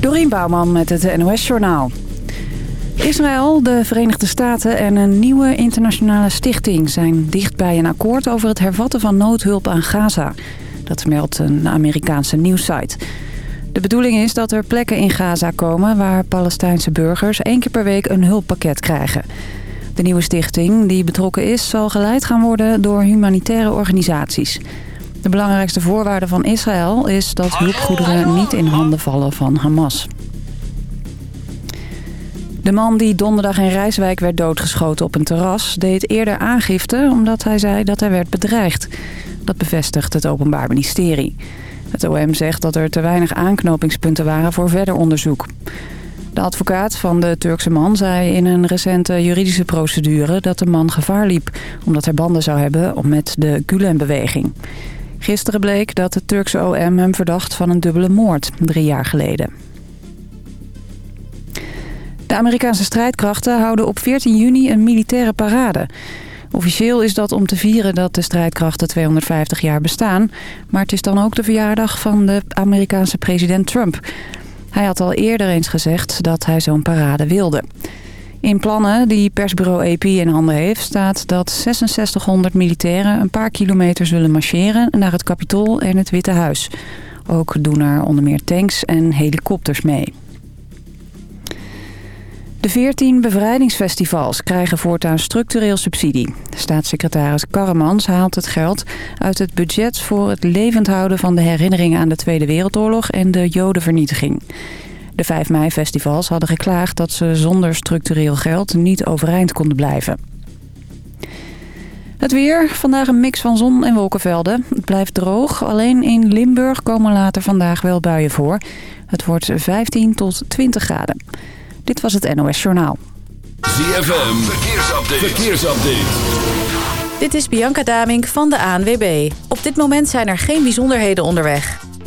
Dorien Bouwman met het NOS Journaal. Israël, de Verenigde Staten en een nieuwe internationale stichting... zijn dicht bij een akkoord over het hervatten van noodhulp aan Gaza. Dat meldt een Amerikaanse nieuwssite. De bedoeling is dat er plekken in Gaza komen... waar Palestijnse burgers één keer per week een hulppakket krijgen. De nieuwe stichting die betrokken is... zal geleid gaan worden door humanitaire organisaties... De belangrijkste voorwaarde van Israël is dat hulpgoederen niet in handen vallen van Hamas. De man die donderdag in Rijswijk werd doodgeschoten op een terras... deed eerder aangifte omdat hij zei dat hij werd bedreigd. Dat bevestigt het Openbaar Ministerie. Het OM zegt dat er te weinig aanknopingspunten waren voor verder onderzoek. De advocaat van de Turkse man zei in een recente juridische procedure... dat de man gevaar liep omdat hij banden zou hebben met de Gulen-beweging. Gisteren bleek dat het Turkse OM hem verdacht van een dubbele moord, drie jaar geleden. De Amerikaanse strijdkrachten houden op 14 juni een militaire parade. Officieel is dat om te vieren dat de strijdkrachten 250 jaar bestaan. Maar het is dan ook de verjaardag van de Amerikaanse president Trump. Hij had al eerder eens gezegd dat hij zo'n parade wilde. In plannen die persbureau AP in handen heeft staat dat 6600 militairen een paar kilometer zullen marcheren naar het Capitool en het Witte Huis. Ook doen er onder meer tanks en helikopters mee. De 14 bevrijdingsfestivals krijgen voortaan structureel subsidie. Staatssecretaris Karremans haalt het geld uit het budget voor het levend houden van de herinneringen aan de Tweede Wereldoorlog en de Jodenvernietiging. De 5 mei-festivals hadden geklaagd dat ze zonder structureel geld niet overeind konden blijven. Het weer. Vandaag een mix van zon en wolkenvelden. Het blijft droog. Alleen in Limburg komen later vandaag wel buien voor. Het wordt 15 tot 20 graden. Dit was het NOS Journaal. ZFM. Verkeersupdate. Verkeersupdate. Dit is Bianca Damink van de ANWB. Op dit moment zijn er geen bijzonderheden onderweg.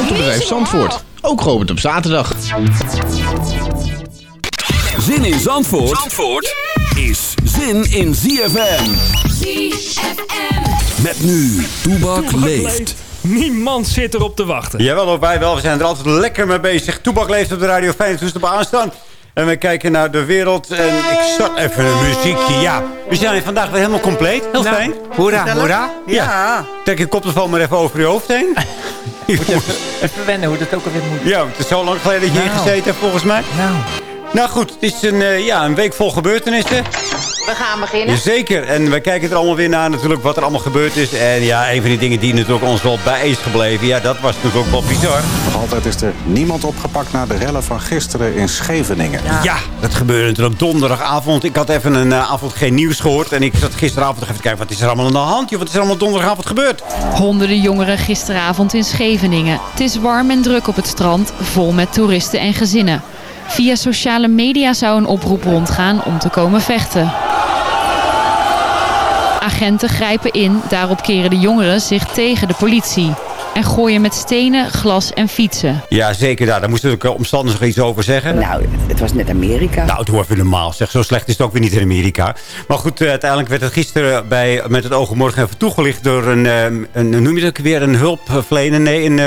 Autobedrijf Zandvoort, ook geopend op zaterdag. Zin in Zandvoort, Zandvoort is zin in ZFM. ZFM. Met nu, Toebak leeft. Niemand zit erop te wachten. Jawel hoor, wij wel. We zijn er altijd lekker mee bezig. Toebak leeft op de radio. Fijn dat we aanstaan. En we kijken naar de wereld. En ik start even een muziekje. Ja, we zijn vandaag weer helemaal compleet. Heel Nou, fijn. Hoera, hoera. Ja. Trek je koptelefoon maar even over je hoofd heen. Even wennen hoe dat ook alweer moet. Ja, het is zo lang geleden dat je hier Nou. gezeten hebt volgens mij. Nou, Nou goed, het is een, eh, ja, een week vol gebeurtenissen. We gaan beginnen. Zeker. En we kijken er allemaal weer naar natuurlijk wat er allemaal gebeurd is. En ja, een van die dingen die natuurlijk ons wel bij is gebleven. Ja, dat was natuurlijk ook wel bizar. Nog altijd is er niemand opgepakt na de rellen van gisteren in Scheveningen. Ja, dat gebeurde natuurlijk donderdagavond. Ik had even een eh, avond geen nieuws gehoord. En ik zat gisteravond nog even te kijken, wat is er allemaal aan de hand? Joh, wat is er allemaal donderdagavond gebeurd? Honderden jongeren gisteravond in Scheveningen. Het is warm en druk op het strand, vol met toeristen en gezinnen. Via sociale media zou een oproep rondgaan om te komen vechten. Agenten grijpen in, daarop keren de jongeren zich tegen de politie. En gooien met stenen, glas en fietsen. Ja, zeker daar. Daar moesten de omstanders nog iets over zeggen. Nou, het was net Amerika. Nou, doe even normaal. Zeg, zo slecht is het ook weer niet in Amerika. Maar goed, eh, uiteindelijk werd het gisteren bij, met het oog op morgen even toegelicht door een, eh, een hoe noem je dat ook weer, een hulpverlener. Nee, een, eh,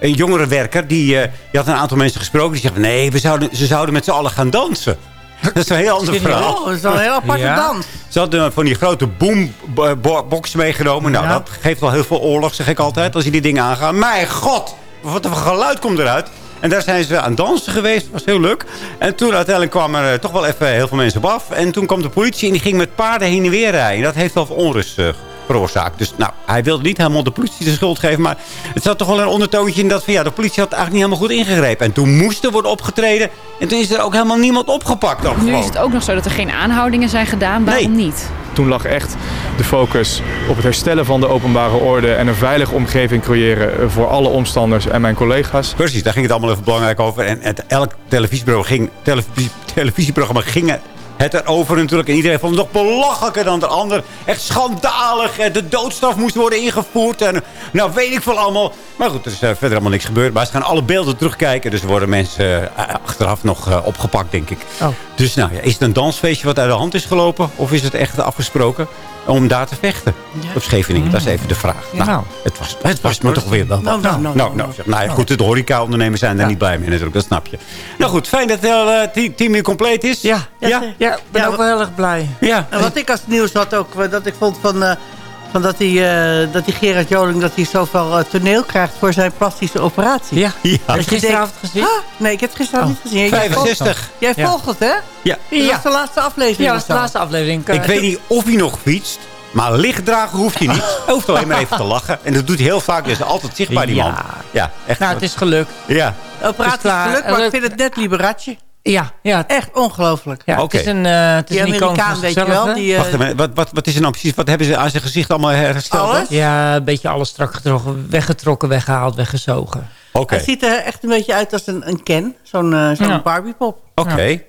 een jongerenwerker. Die, eh, die had een aantal mensen gesproken. Die zeggen, nee, we zouden, ze zouden met z'n allen gaan dansen. Dat is een heel ander verhaal. Oh, dat is wel een heel aparte Ja. dans. Ze hadden van die grote boombox meegenomen. Nou, Ja. dat geeft wel heel veel oorlog, zeg ik altijd, als je die dingen aangaan. Mijn god, wat een geluid komt eruit. En daar zijn ze aan dansen geweest. Dat was heel leuk. En toen uiteindelijk kwamen er toch wel even heel veel mensen op af. En toen kwam de politie en die ging met paarden heen en weer rijden. Dat heeft wel voor onrust eh, veroorzaakt. Dus nou, hij wilde niet helemaal de politie de schuld geven. Maar het zat toch wel een ondertoontje in dat van ja, de politie had eigenlijk niet helemaal goed ingegrepen. En toen moest er worden opgetreden. En toen is er ook helemaal niemand opgepakt. Ook Nu gewoon. is het ook nog zo dat er geen aanhoudingen zijn gedaan. Waarom niet? Toen lag echt de focus op het herstellen van de openbare orde... en een veilige omgeving creëren eh, voor alle omstanders en mijn collega's. Precies, daar ging het allemaal even belangrijk over. En het, elk televisieprogramma ging, televisie, televisieprogramma ging het erover natuurlijk. En iedereen vond het nog belachelijker dan de ander. Echt schandalig. En de doodstraf moest worden ingevoerd. En nou weet ik veel allemaal. Maar goed, er is eh, verder allemaal niks gebeurd. Maar ze gaan alle beelden terugkijken. Dus er worden mensen eh, achteraf nog eh, opgepakt, denk ik. Oh. Dus nou ja, is het een dansfeestje wat uit de hand is gelopen? Of is het echt afgesproken om daar te vechten? Op Scheveningen, dat is even de vraag. Ja, nou. het was, het was me toch weer wel. Nou, nou, nou, nou, nou, nou ja, goed, de horeca-ondernemers zijn er niet blij mee natuurlijk, dat snap je. Nou goed, fijn dat het hele team, weer compleet is. Ja, Ja? ja, ik ben ook wel heel erg blij. Ja. En wat ik als nieuws had ook, eh, dat ik vond van, eh, van dat, die, eh, dat die Gerard Joling dat hij zoveel eh, toneel krijgt voor zijn plastische operatie. Ja. Ja. Heb je je gisteravond gezien? Ah, nee, ik heb het gisteravond niet gezien. Jij volgt- 65. Jij Ja. volgt het, hè? Ja. Dat Ja. was de laatste aflevering. Ja, dat is de laatste aflevering. Ik weet niet of hij nog fietst. Maar lichtdragen hoeft hij niet. Hij hoeft alleen maar even te lachen. En dat doet hij heel vaak. Dus altijd zichtbaar, die Ja. man. Ja, echt. Nou, het is gelukt. Ja. De operatie Het is is gelukt, maar ik vind het net Liberace. Ja, ja, Echt ongelooflijk. ja Oké. het is een, eh het is Die een Amerikaan, weet je wel. Die, eh, Wacht even, wat, wat, wat is er nou precies? Wat hebben ze aan zijn gezicht allemaal hersteld? Alles? Ja, een beetje alles strak getrokken, weggetrokken, weggehaald, weggezogen. Oké. Hij ziet er echt een beetje uit als een, een Ken. Zo'n eh, zo'n Ja. Barbiepop. Oké.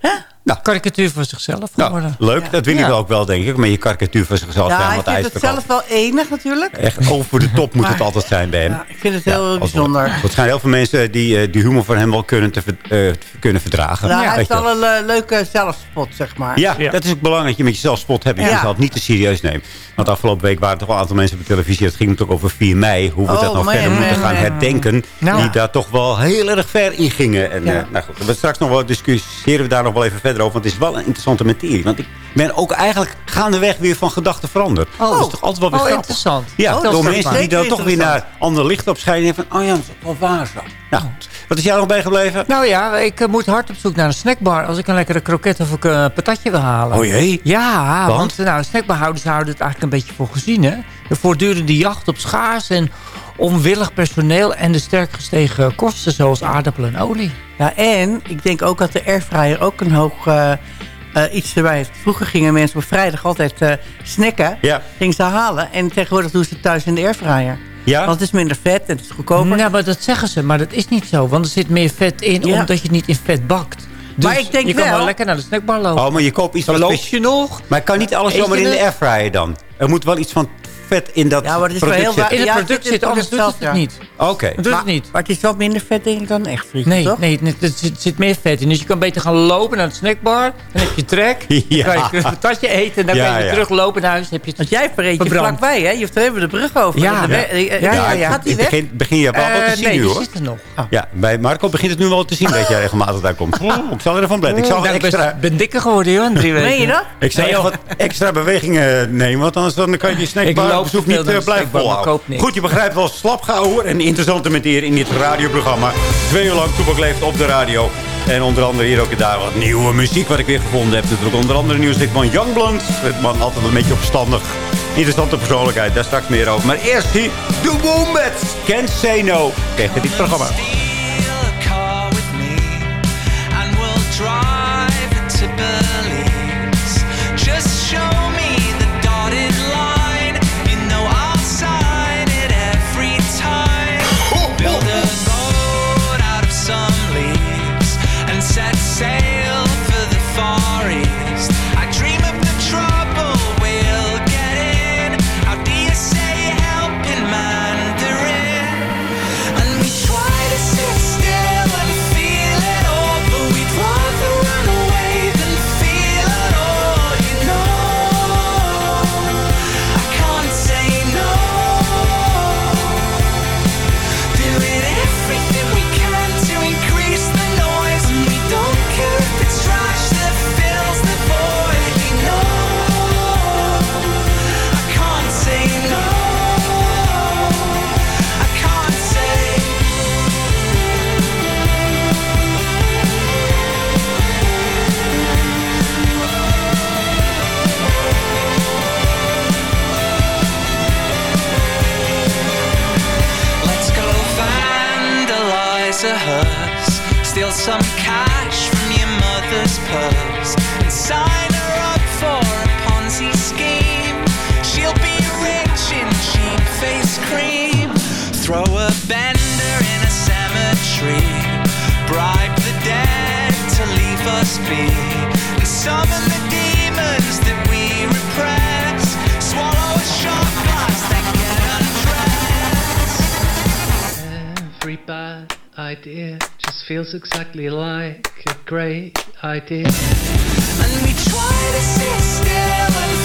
Nou, Karikatuur van zichzelf nou, geworden. leuk. Dat wil je Ja. wel ook wel, denk ik. Maar je karikatuur van zichzelf Ja, zijn wat vindt het ijsverkoop. zelf wel enig natuurlijk. Echt over de top moet het altijd zijn bij hem. Ja, ik vind het heel bijzonder. Er zijn heel veel mensen die eh, die humor van hem wel kunnen, te, eh, kunnen verdragen. Nou, hij heeft je wel. een eh, leuke zelfspot, zeg maar. Ja, Ja. dat is ook belangrijk dat je met jezelf spot hebt. Ja. je zal het niet te serieus nemen. Want afgelopen week waren er toch wel een aantal mensen op televisie. Het ging natuurlijk over 4 mei. Hoe we Oh, dat nou man, verder man, moeten gaan man. herdenken. Nou. Die daar toch wel heel erg ver in gingen. En Ja. eh, nou goed, we straks nog wel discussiëren we daar nog wel even verder over. Want het is wel een interessante materie. Want ik ben ook eigenlijk gaandeweg weer van gedachten veranderd. Oh. dat is toch altijd wel weer Oh, grappig. interessant. Ja, Oh, door mensen die dan toch weer naar ander licht op schijnen. En van, oh ja, dat is wel waar zo. Nou, goed. wat is jou nog bijgebleven? Nou ja, ik eh, moet hard op zoek naar een snackbar... als ik een lekkere kroket of een eh, patatje wil halen. Oh jee. Ja, Want? want, nou, snackbarhouders houden het eigenlijk een beetje voor gezien. Hè? De voortdurende jacht op schaars en onwillig personeel... en de sterk gestegen kosten zoals aardappelen en olie. Ja, en ik denk ook dat de airfryer ook een hoog eh, eh, iets erbij heeft. Vroeger gingen mensen op vrijdag altijd eh, snacken. Ja. Gingen ze halen. En tegenwoordig doen ze het thuis in de airfryer. Ja? Want het is minder vet en het is goedkoper. Ja, maar dat zeggen ze, maar dat is niet zo. Want er zit meer vet in, Ja. omdat je het niet in vet bakt. Dus Maar ik denk je kan wel- wel lekker naar de snackbar lopen. Oh, maar je koopt iets Dan wat loop je nog. Maar kan niet alles zomaar in de airfryer dan? Er moet wel iets van vet in dat Ja, maar het is wel product heel zitten. In het Ja, product zit zit, anders doet het het niet. Oké. Doet het niet. Maar het is wel minder vet denk ik dan echt frieten, Nee, toch? nee, nee, er zit, zit meer vet in. Dus je kan beter gaan lopen naar de snackbar. Dan heb je trek. Ja. Dan kan je een patatje eten. En dan Ja, kan je weer teruglopen naar huis. Dan heb je Want jij verreed je vlakbij, hè? Je hoeft er even de brug over. Ja. De Ja. we- eh, Ja, ja, eh, ja. Gaat die weg? begin, begin je wel wat Eh, te zien nee, nu die hoor. zit er nog. Ja, bij Marco begint het nu wel te zien dat jij regelmatig daar komt. Oh, ik zal ervan blenden. Ik zal Nou, ik ben- extra, ben dikker geworden, joh. in Drie weken. Meen je dat? ik zal Nee, wat extra bewegingen nemen. Want anders dan kan je die Ik snackbar te veel niet de blijven volhouden. Goed, je begrijpt wel slap gehouden en interessante materie in dit radioprogramma. Twee uur lang Toepak leeft op de radio. En onder andere hier ook en daar wat nieuwe muziek wat ik weer gevonden heb. Natuurlijk onder andere nieuws van Youngblood. Het man altijd een beetje opstandig. Interessante persoonlijkheid, daar straks meer over. Maar eerst hier, The Wombats. Can't Say No. Tegen dit programma. Feels exactly like a great idea. And we try to sit still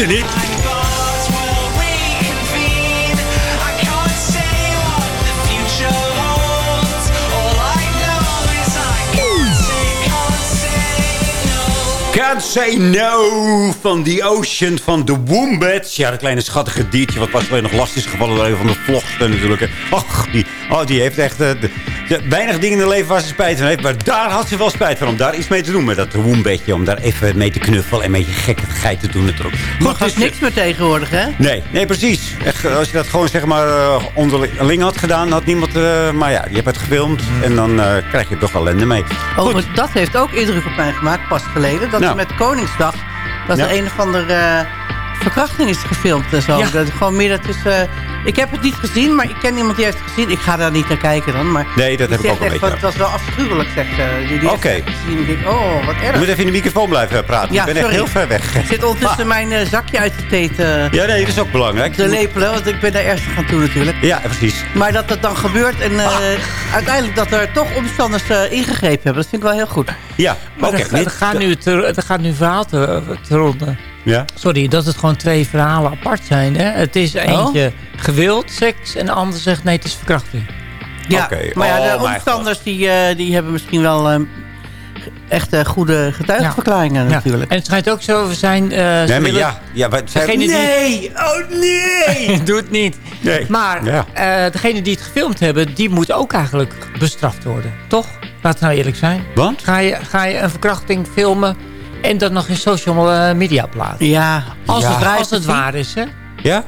I can't say, can't say no. Van The Ocean van The Wombats. Ja, dat kleine schattige diertje wat pas alleen nog last is gevallen door van de vlogsten natuurlijk. Ach, die, oh, die heeft echt eh, de, de, weinig dingen in het leven waar ze spijt van heeft. Maar daar had ze wel spijt van om daar iets mee te doen met dat Wombetje. Om daar even mee te knuffelen en een beetje gekkigheid te doen natuurlijk. Maar Goed, is niks meer tegenwoordig, hè? Nee, nee, precies. Echt, als je dat gewoon zeg maar eh, onderling had gedaan, had niemand... eh, maar ja, je hebt het gefilmd en dan eh, krijg je toch ellende mee. Oh, dat heeft ook indruk op mij gemaakt, pas geleden. Dat Nou. met Koningsdag, dat Ja. er een of andere verkrachting is gefilmd en zo. Ja. Dat gewoon meer, dat is, eh, ik heb het niet gezien, maar ik ken iemand die heeft het gezien. Ik ga daar niet naar kijken dan, maar... Nee, dat heb ik ook een echt, beetje. Het was wel afschuwelijk, zegt ze. Die, die heeft Oké. het gezien. Ik denk, oh, wat Je erg. moet even in de microfoon blijven praten. Ja, ik ben echt heel ver weg. Ik zit ondertussen mijn eh, zakje uit de teet eh, Ja, nee, dat is ook belangrijk. te lepelen, want ik ben daar ernstig aan toe natuurlijk. Ja, precies. Maar dat dat dan gebeurt en eh, uiteindelijk dat er toch omstanders eh, ingegrepen hebben, dat vind ik wel heel goed. Ja, Maar oké. er, er, gaat nu te, er gaat nu verhaal te, te ronden. Ja? Sorry, dat het gewoon twee verhalen apart zijn. Hè? Het is eentje gewild, seks. En de ander zegt nee, het is verkrachting. Ja, maar ja, Oh, de mijn omstanders die, eh, die hebben misschien wel eh, echt eh, goede getuigenverklaringen Ja. natuurlijk. En het schijnt ook zo te zijn... eh, Nee, maar ja. ja maar zij- Degene die- nee! Oh, nee! Doe het niet. Nee. Maar Ja. eh, degene die het gefilmd hebben, die moet ook eigenlijk bestraft worden. Toch? Laten we nou eerlijk zijn. Want? Ga je, ga je een verkrachting filmen en dat nog in social eh, media plaatsen? Ja, Als, Ja. het, als het Privacy. waar is, hè? Ja?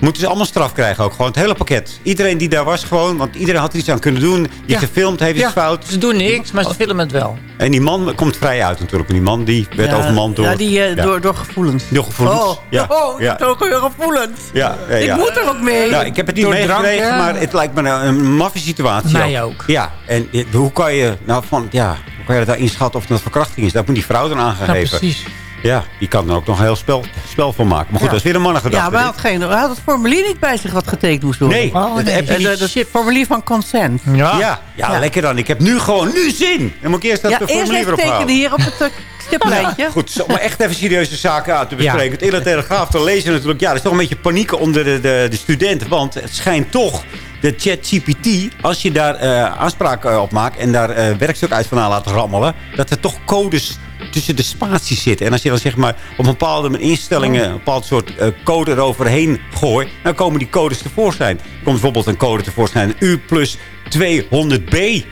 Moeten ze allemaal straf krijgen ook. Gewoon het hele pakket. Iedereen die daar was gewoon. Want iedereen had er iets aan kunnen doen. Die Ja. gefilmd heeft, is Ja, fout. Ze doen niks, maar ze filmen het wel. En die man komt vrij uit natuurlijk. Die man die werd ja, overmand door... Ja, die, eh, ja, Door, door gevoelens. door gevoelens. Oh, ja. oh ja. weer gevoelens. Ja, ja, Ik moet er ook mee. Nou, ik heb het niet Door meegekregen, maar het lijkt me een, een maffe situatie. Mij ook. Ja, en eh, hoe kan je, nou van, ja, dat inschatten of het een verkrachting is? Dat moet die vrouw dan Ja, aangegeven. precies. Ja, die kan er ook nog een heel spel, spel van maken. Maar goed, Ja. dat is weer een mannengedachte. ja, maar hij had, geen, hij had het formulier niet bij zich wat getekend moest worden. Nee, Oh, dat nee. heb je En niet. de, het formulier van consent. Ja. Ja, ja, Ja. lekker dan. Ik heb nu gewoon nu zin. Dan moet ik eerst dat Ja, de eerst formulier even erop tekenen hier op het uh, stiplijntje. Goed, zo, maar echt even serieuze zaken aan te Ja. bespreken. Het hele telegraaf te lezen natuurlijk. Ja, er is toch een beetje paniek onder de, de, de studenten. Want het schijnt toch de ChatGPT, als je daar eh, aanspraak eh, op maakt... en daar eh, werkstuk uit vandaan laat rammelen... dat er toch codes tussen de spaties zitten. En als je dan zeg maar op een bepaalde instellingen... een bepaald soort eh, code eroverheen gooit... dan komen die codes tevoorschijn. Er komt bijvoorbeeld een code tevoorschijn. U plus 200B.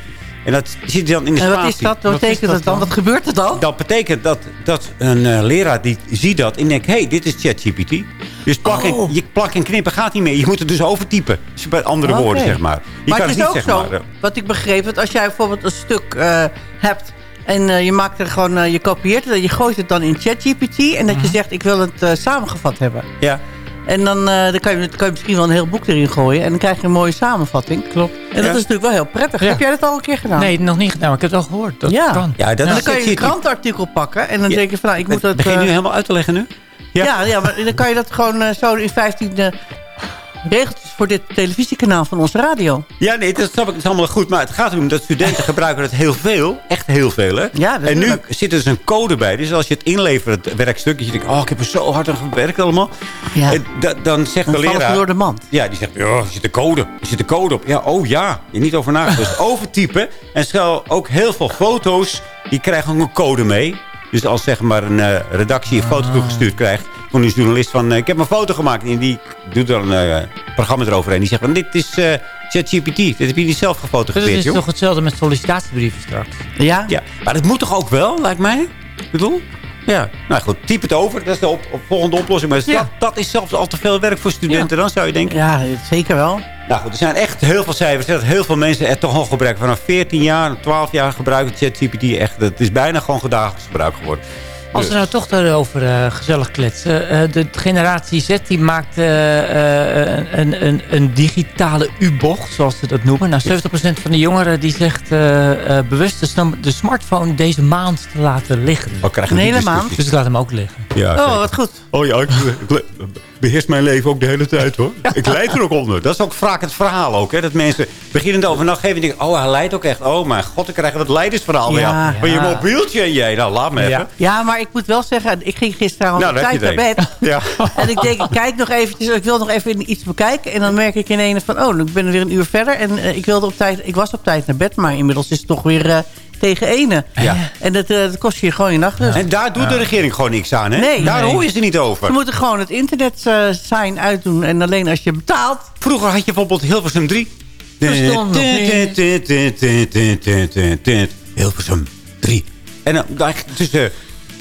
En dat zit dan in de En wat is dat? Wat betekent dat dan? dan? Wat gebeurt er dan? Dat betekent dat, dat een eh, leraar die ziet dat en denkt... hé, hey, dit is ChatGPT. Dus plak en, Oh. je plak en knippen gaat niet meer. Je moet het dus overtypen. Dus bij andere woorden, zeg maar. Je maar kan het is niet ook zeg zo, maar... eh, wat ik begreep, dat als jij bijvoorbeeld een stuk eh, hebt... en je maakt er gewoon, je kopieert het en je gooit het dan in ChatGPT... en dat Mhm. je zegt, ik wil het samengevat hebben. ja. En dan, eh, dan, kan je, dan kan je misschien wel een heel boek erin gooien... en dan krijg je een mooie samenvatting. Klopt. En dat Ja. is natuurlijk wel heel prettig. Ja. Heb jij dat al een keer gedaan? Nee, nog niet gedaan, maar ik heb het al gehoord. Dat Ja. kan. ja, dat En is dan kan je een ChatGPT. krantenartikel pakken... en dan Ja. denk je van, nou, ik moet dat... Begin je eh, nu helemaal uit te leggen nu? ja. Ja, maar dan kan je dat gewoon eh, zo in 15... eh, regeltjes voor dit televisiekanaal van onze radio. Ja, nee, dat snap ik. Is allemaal goed. Maar het gaat erom dat studenten gebruiken het heel veel. Echt heel veel, hè? Ja, En nu zit er dus een code bij. Dus als je het inlevert, het werkstuk... je denkt, oh, ik heb er zo hard aan gewerkt allemaal. Ja. Dan zegt Dan de leraar... door de mand. Ja, die zegt, ja, er zit de code. Er zit de code op. Ja, oh ja. Je niet over nagedacht. Dus overtypen. En stel ook heel veel foto's. Die krijgen ook een code mee. Dus als zeg maar een eh, redactie een foto toegestuurd krijgt... van een journalist van... eh, ik heb een foto gemaakt. En die doet dan een eh, programma eroverheen. Die zegt van, dit is eh, ChatGPT. Dit heb je niet zelf Dus gefotografeerd, het is joh. toch hetzelfde met sollicitatiebrieven straks? Ja? Ja, maar dat moet toch ook wel, lijkt mij? Ik bedoel? Ja, nou goed, typ het over. Dat is de op, op- volgende oplossing. Maar Ja. dat, dat is zelfs al te veel werk voor studenten, dan zou je denken. Ja, zeker wel. Nou goed, er zijn echt heel veel cijfers. Dat heel veel mensen het toch al gebruiken. Vanaf 14 jaar, 12 jaar gebruiken ChatGPT echt. Het is bijna gewoon dagelijks gebruik geworden. Als we Dus- nou toch daarover eh, gezellig kletsen. eh, de generatie Z die maakt eh, een, een, een digitale U-bocht, zoals ze dat noemen. Nou, 70% van de jongeren die zegt bewust de, smartphone deze maand te laten liggen. Oh, krijgen Een hele maand? Dus ik laat hem ook liggen. Ja, Oh, wat goed. Oh ja, ik, ik beheers mijn leven ook de hele tijd hoor. Ik leid er ook onder. Dat is ook vaak het verhaal ook. Hè? Dat mensen beginnen over nacht geven en denken... oh, hij leidt ook echt. Oh mijn god, ik krijg dat leidersverhaal weer Ja. Van je mobieltje en jij. Nou, laat me even. Ja. Maar ik moet wel zeggen, ik ging gisteravond Nou, op daar heb tijd naar het bed. Ja. En ik denk, ik kijk nog eventjes, ik wil nog even iets bekijken. En dan merk ik in een van, oh, ik ben weer een uur verder. En eh, ik, wilde op tijd, ik was op tijd naar bed, maar inmiddels is het toch weer eh, tegen ene. Ja. En dat, eh, dat kost je gewoon je nachtrust. En daar doet de regering gewoon niks aan, hè? Nee. daar Nee. hoor je ze niet over. Ze moeten gewoon het internet eh, sign uitdoen. En alleen als je betaalt. Vroeger had je bijvoorbeeld Hilversum 3. Bestond nog niet. Hilversum 3. En dan dan tussen,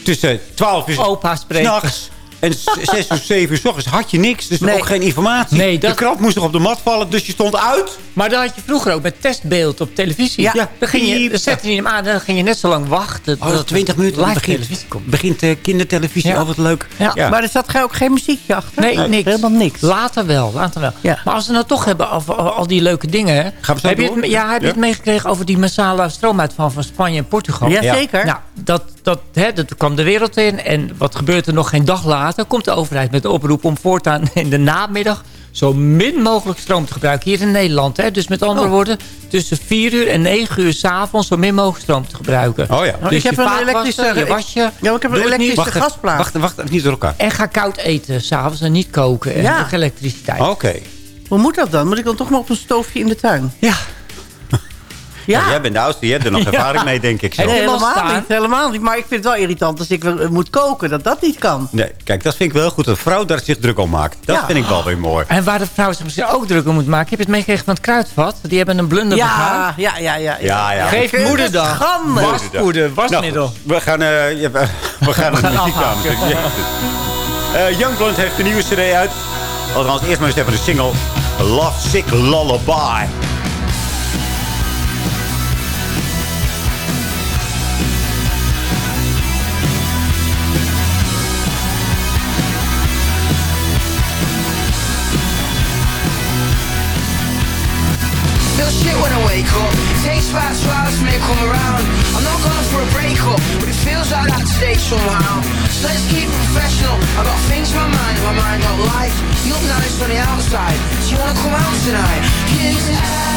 tussen 12 uur Opa spreekt. s'nachts en 6 uur, 7 uur s ochtends had je niks. Dus Nee. ook geen informatie. Nee, dat- De krant moest nog op de mat vallen, dus je stond uit. Maar dat had je vroeger ook met testbeeld op televisie. Ja. Dan, ging je, dan zette je hem aan en dan ging je net zo lang wachten. Oh, 20 minuten live begint, televisie komt. begint eh, kindertelevisie. Ja. Oh, wat leuk. Ja. Maar er zat ook geen muziekje achter. Nee, niks. Helemaal niks. Later wel, later wel. Ja. Maar als we nou toch hebben over al, die leuke dingen... Gaan we zo heb je door? het, ja, heb je het meegekregen over die massale stroomuitval van Spanje en Portugal? Ja, zeker. Nou, dat, dat, hè, dat kwam de wereld in. En wat gebeurt er nog geen dag later? Komt de overheid met de oproep om voortaan in de namiddag... zo min mogelijk stroom te gebruiken hier in Nederland. Hè? Dus met andere Oh. woorden, tussen 4 uur en 9 uur s'avonds... zo min mogelijk stroom te gebruiken. Oh ja. Nou, Dus ik heb je een elektrische... je wasje... Ja, maar ik heb een elektrische Wacht, gasplaat. wacht, wacht, niet door elkaar. En ga koud eten s'avonds en niet koken. En Ja. elektriciteit. Oké. Hoe moet dat dan? Moet ik dan toch maar op een stoofje in de tuin? Ja. Ja. Ja, jij bent de oudste, je hebt er nog ervaring mee, denk ik zo. Nee, helemaal niet, helemaal niet. Maar ik vind het wel irritant als ik eh, moet koken, dat dat niet kan. Nee, kijk, dat vind ik wel goed. Dat een vrouw daar zich druk om maakt. Dat Ja. vind ik wel weer mooi. En waar de vrouw zich misschien ook druk om moet maken. Heb je het meegekregen van het kruidvat? Die hebben een blunder begaan. Ja, ja, ja, ja. Ja, ja. Geef Het moederdag. schande. Waspoeder, wasmiddel. Nou, we gaan, eh, ja, we, we gaan naar de gaan muziek aan. Eh, Youngblood heeft een nieuwe cd uit. Althans, eerst maar eens even de single Love Sick Lullaby. Shit when I wake up. Takes about two hours for me to come around. I'm not going for a breakup, but it feels like that today somehow. So let's keep it professional. I got things in my mind, my mind don't like. You look nice on the outside. Do you wanna come out tonight? I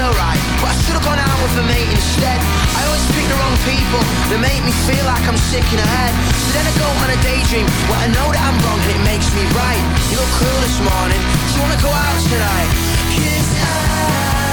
girl, right? But I should have gone out with a mate instead. I always pick the wrong people that make me feel like I'm sick in the head. So then I go on a daydream where I know that I'm wrong and it makes me right. You look cool this morning. Do you wanna go out tonight? 'Cause I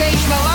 change my life.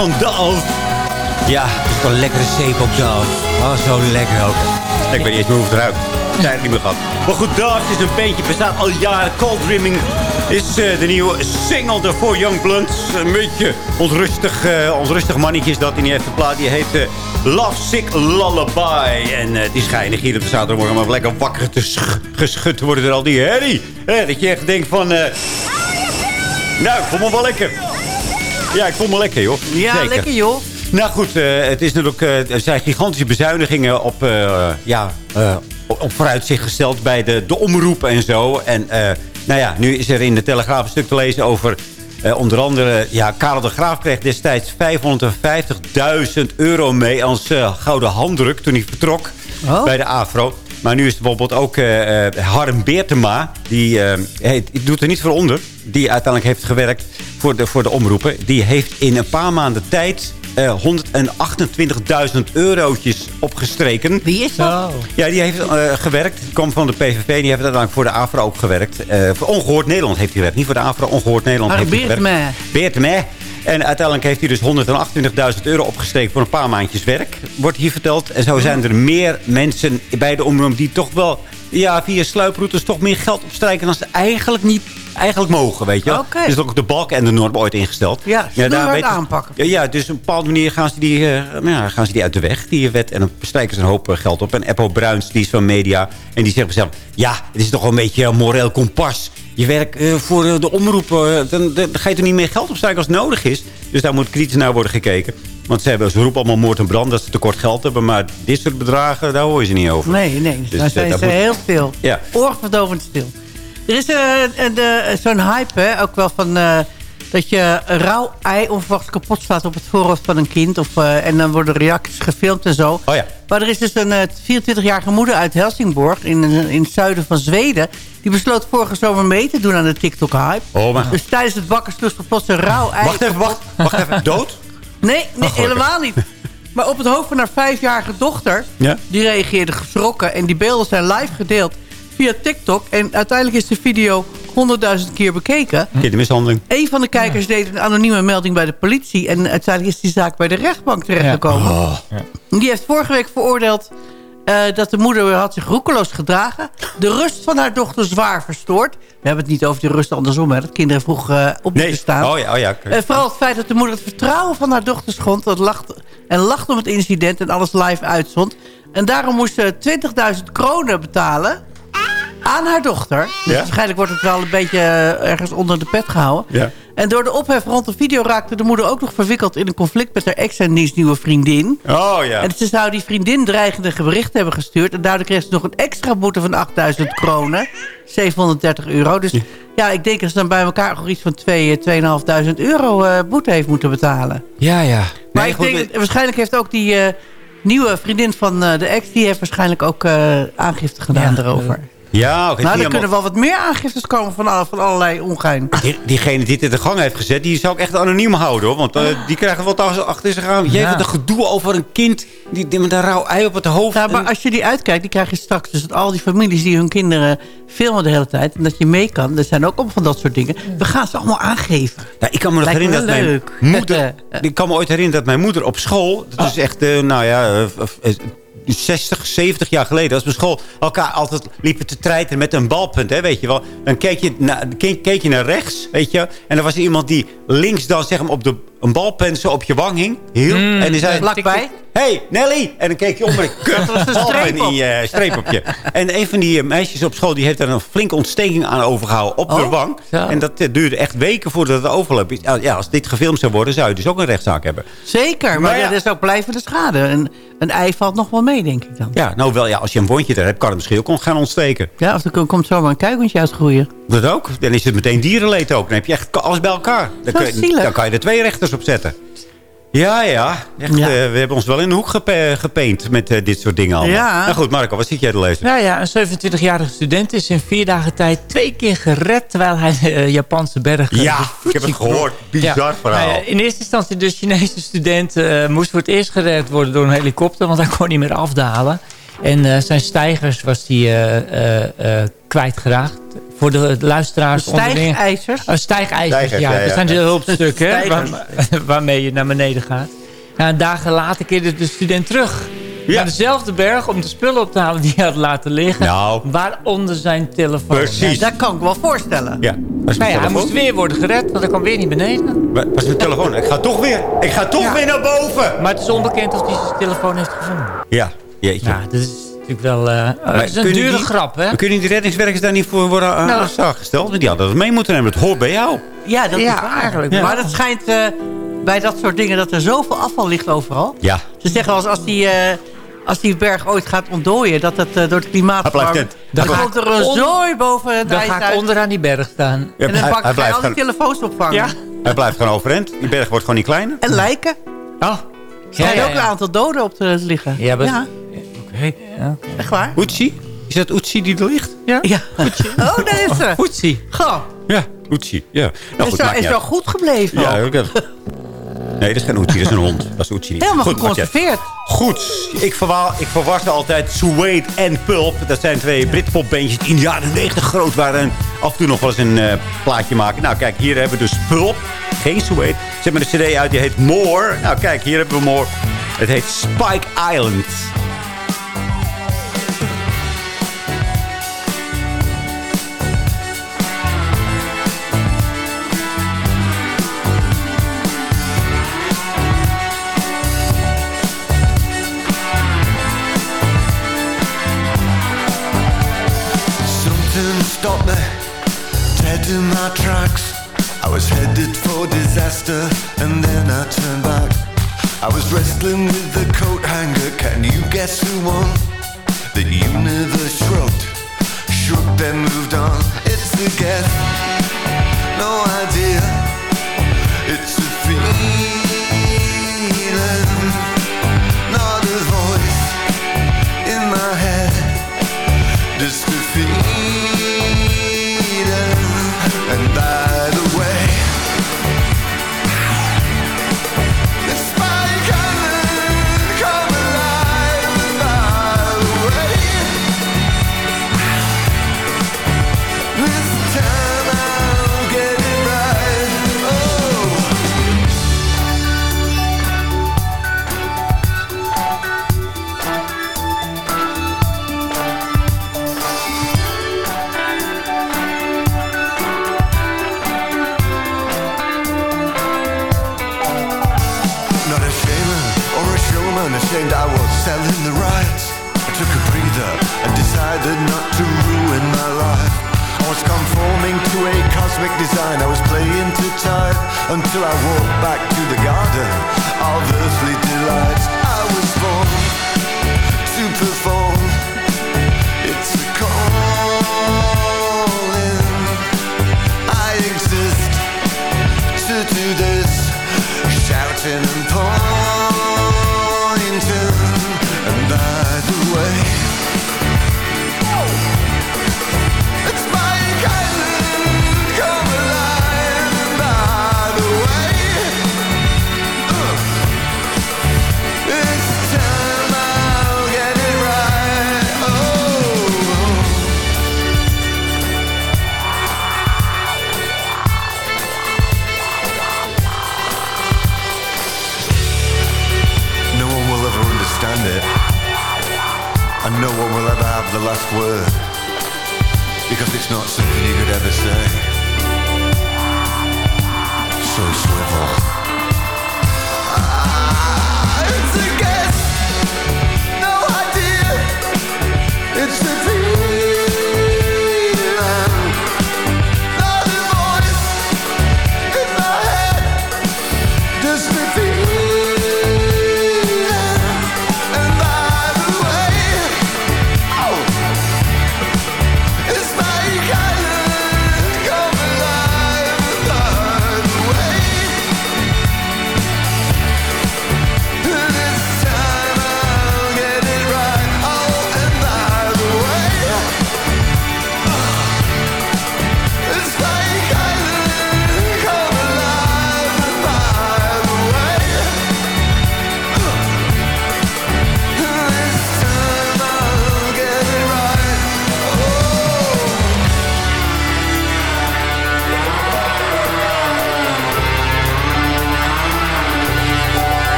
Van Dove. Ja, het is wel een lekkere zeep op Dove. Oh, zo lekker ook. Ik weet niet eens meer hoe het eruit. Ik zei het niet meer gehad. Maar goed, Dove is een beentje. Bestaat al jaren. Cold Dreaming is eh, de nieuwe single voor Young Blunt. Een beetje onrustig, eh, onrustig mannetje is dat. En die heeft plaat. Die heet eh, Love Sick Lullaby. En eh, het is geinig hier op de zaterdagmorgen. Maar lekker wakker te sch- geschud worden door al die herrie. Eh, dat je echt denkt van... eh, nou, ik voel me wel lekker. Ja, ik voel me lekker, joh. Ja, Zeker. lekker joh. Nou goed, eh, het is natuurlijk, eh, er zijn gigantische bezuinigingen op, eh, ja, op vooruitzicht gesteld bij de, de omroep en zo. En nou ja, nu is er in de Telegraaf een stuk te lezen over onder andere... Ja, Karel de Graaf kreeg destijds 550.000 euro mee als gouden handdruk toen hij vertrok Oh. bij de AFRO. Maar nu is het bijvoorbeeld ook eh, eh, Harm Beertema. Die eh, heet, ik doe er niet voor onder. Die uiteindelijk heeft gewerkt voor de, voor de omroepen. Die heeft in een paar maanden tijd eh 128.000 eurotjes opgestreken. Wie is dat? Ja, die heeft eh, gewerkt. Die kwam van de PVV. Die heeft uiteindelijk voor de AVRO ook gewerkt. Eh, voor Ongehoord Nederland heeft hij gewerkt. Niet voor de AVRO, Ongehoord Nederland Harm heeft hij gewerkt. Beertema. Beertema. En uiteindelijk heeft hij dus 128.000 euro opgestreken voor een paar maandjes werk. Wordt hier verteld. En zo zijn er meer mensen bij de omroep die toch wel ja, via sluiproutes toch meer geld opstrijken dan ze eigenlijk niet eigenlijk mogen, weet je wel. Oké. Dus ook de balk en de norm ooit ingesteld. Ja, snoeihard weet- aanpakken. Ja, ja, dus op een bepaalde manier gaan ze die, eh, nou ja, gaan ze die uit de weg, die wet. En dan bestrijken ze een hoop eh, geld op. En Eppo Bruins, die is van media. En die zegt zichzelf, ja, het is toch wel een beetje een moreel kompas. Je werkt eh, voor eh, de omroep, eh, dan, dan ga je er niet meer geld opstrijken als het nodig is. Dus daar moet kritisch naar worden gekeken. Want ze, hebben, ze roepen allemaal moord en brand dat ze tekort geld hebben. Maar dit soort bedragen, daar hoor je ze niet over. Nee, nee. Dus, daar zijn ze moet- heel stil. Ja. Oorverdovend stil. Er is zo'n hype, hè, ook wel van... eh, dat je een rauw ei onverwachts kapot slaat op het voorhoofd van een kind. Of, eh, en dan worden reacties gefilmd en zo. Oh ja. Maar er is dus een eh, 24-jarige moeder uit Helsingborg in, eh, in het zuiden van Zweden. Die besloot vorige zomer mee te doen aan de TikTok-hype. Oh, maar... Dus tijdens het bakken sloeg ze plots een rauw ei. Wacht even, wacht, wacht even. Dood? Nee, nee Oh, helemaal niet. Maar op het hoofd van haar vijfjarige dochter... Ja. die reageerde geschrokken. En die beelden zijn live gedeeld via TikTok. En uiteindelijk is de video 100.000 keer bekeken. Kindermishandeling. Een van de kijkers deed een anonieme melding bij de politie. En uiteindelijk is die zaak bij de rechtbank terechtgekomen. Oh. Die heeft vorige week veroordeeld... eh, dat de moeder had zich roekeloos gedragen. De rust van haar dochter zwaar verstoord. We hebben het niet over de rust andersom. Hè, dat kinderen vroeg eh, op Nee. moeten staan. Oh ja, oh ja. oké. En vooral het feit dat de moeder het vertrouwen van haar dochter schond. Dat lacht, en lacht om het incident en alles live uitzond. En daarom moest ze 20.000 kronen betalen aan haar dochter. Dus Ja. waarschijnlijk wordt het wel een beetje eh, ergens onder de pet gehouden. Ja. En door de ophef rond de video raakte de moeder ook nog verwikkeld... in een conflict met haar ex en diens nieuwe vriendin. Oh ja. En ze zou die vriendin dreigende berichten hebben gestuurd. En daardoor kreeg ze nog een extra boete van 8000 kronen. 730 euro. Dus ja, ik denk dat ze dan bij elkaar nog iets van 2, 2.500 euro eh, boete heeft moeten betalen. Ja, ja. Maar Nee, ik goed, denk, dat- waarschijnlijk heeft ook die eh, nieuwe vriendin van eh, de ex... die heeft waarschijnlijk ook eh, aangifte gedaan daarover. Ja, oké. nou, niet er kunnen wel wat meer aangiftes komen van, alle- van allerlei ongein. Die, diegene die dit in de gang heeft gezet, die zou ik echt anoniem houden. Hoor. Want eh, die krijgen wel achter zich aan. Jij Ja. hebt een gedoe over een kind die, die met een rauw ei op het hoofd. Ja, maar als je die uitkijkt, die krijg je straks. Dus dat al die families die hun kinderen filmen de hele tijd... en dat je mee kan, er zijn ook allemaal van dat soort dingen. We gaan ze allemaal aangeven. Ja, ik kan me nog Lijkt me herinneren dat wel mijn leuk. moeder... ik kan me ooit herinneren dat mijn moeder op school... Dat is echt, eh, nou ja... eh, 60, 70 jaar geleden, als we school elkaar altijd liepen te treiten met een balpunt, hè, weet je wel. Dan keek je, naar, keek, keek je naar rechts, weet je. En er was iemand die links dan zeg maar op de, een balpen zo op je wang hing. Hield, Mm, en die zei... vlakbij? hey, Nelly! En dan keek je om en kut, was een balpen in je streep op je. En een van die eh, meisjes op school, die heeft daar een flinke ontsteking aan overgehouden op de Oh, wang. zo. En dat eh, duurde echt weken voordat het overliep. Ja, Ja, als dit gefilmd zou worden, zou je dus ook een rechtszaak hebben. Zeker, maar Maar ja. dat is ook blijvende schade. Een, een ei valt nog wel mee, denk ik dan. Ja, nou wel, ja, als je een wondje er hebt, kan het misschien ook gaan ontsteken. Ja, of er ko- komt zomaar een kuikentje uitgroeien. Dat ook. Dan is het meteen dierenleed ook. Dan heb je echt alles bij elkaar. Dan, kun dan kan je er twee rechters op zetten. Ja, ja. Echt, Ja. eh, we hebben ons wel in de hoek gepe gepeend met eh, dit soort dingen allemaal. Ja. Nou goed, Marco, wat zit jij te lezen? Ja, ja, een 27-jarige student is in vier dagen tijd twee keer gered... terwijl hij de eh, Japanse berg... Ja, ik heb het gehoord. Bizar verhaal. Nou ja, in eerste instantie de Chinese student eh, moest voor het eerst gered worden door een helikopter... want hij kon niet meer afdalen. En eh, zijn stijgers was hij eh, eh, eh, kwijtgeraakt. Voor de, luisteraars. Stijgijzers. Oh, stijgijzers, ja. ja, ja. Dat zijn de hulpstukken hè, waar- waarmee je naar beneden gaat. Ja, dagen later keerde de student terug. Ja. Naar dezelfde berg om de spullen op te halen die hij had laten liggen. Nou. Waaronder zijn telefoon. Precies. Dat kan ik wel voorstellen. Ja. Was Nou hij moest weer worden gered, want hij kwam weer niet beneden. Wa- Was mijn telefoon? Ik ga toch weer. Ik ga toch Ja. weer naar boven. Maar het is onbekend of hij zijn telefoon heeft gevonden. Ja, jeetje. Ja, dat is natuurlijk wel... eh het is een dure die- grap, hè? Kunnen die reddingswerkers daar niet voor worden uh, Nou. aangesteld? Want die hadden dat mee moeten nemen. Dat hoort bij jou. Ja, dat Ja, is waar. eigenlijk Maar dat schijnt eh, bij dat soort dingen dat er zoveel afval ligt overal. Ja. Ze zeggen als, als, die, eh, als die berg ooit gaat ontdooien... dat het eh, door het klimaat Hij blijft. Dan komt er een zooi boven het Dan ijs ga ik onderaan die berg staan. Ja, En dan hij, pak je blijft al die gewoon, telefoons opvangen. Ja. hij blijft gewoon overeind. Die berg wordt gewoon niet kleiner. En lijken. Oh. Er schijnen ook een aantal doden op te liggen. Ja, maar- ja echt waar. Is dat Oetsi die er ligt? Ja. Ja. Oh, daar is ze. Oetsi. Goh, Ja, Oetsi. Ja. Nou, is, goed, wel, maakt is wel goed gebleven. Ja, ook. Nee, dat is geen Oetsi, dat is een hond. Dat is Oetsi niet. Helemaal Goed, geconserveerd. Goed, ik, verwa ik verwarste altijd Suede en Pulp. Dat zijn twee Britpopbandjes die in de jaren 90 groot waren. En af en toe nog wel eens een eh, plaatje maken. Nou, kijk, hier hebben we dus Pulp. Geen Suede. Ze hebben een cd uit, die heet More. Nou, kijk, hier hebben we More. Het heet Spike Island. My tracks. I was headed for disaster and then I turned back. I was wrestling with the coat hanger. Can you guess who won? The universe shrugged, shrugged then moved on. It's a guess, no idea. Until I walk back to the garden of earthly delights.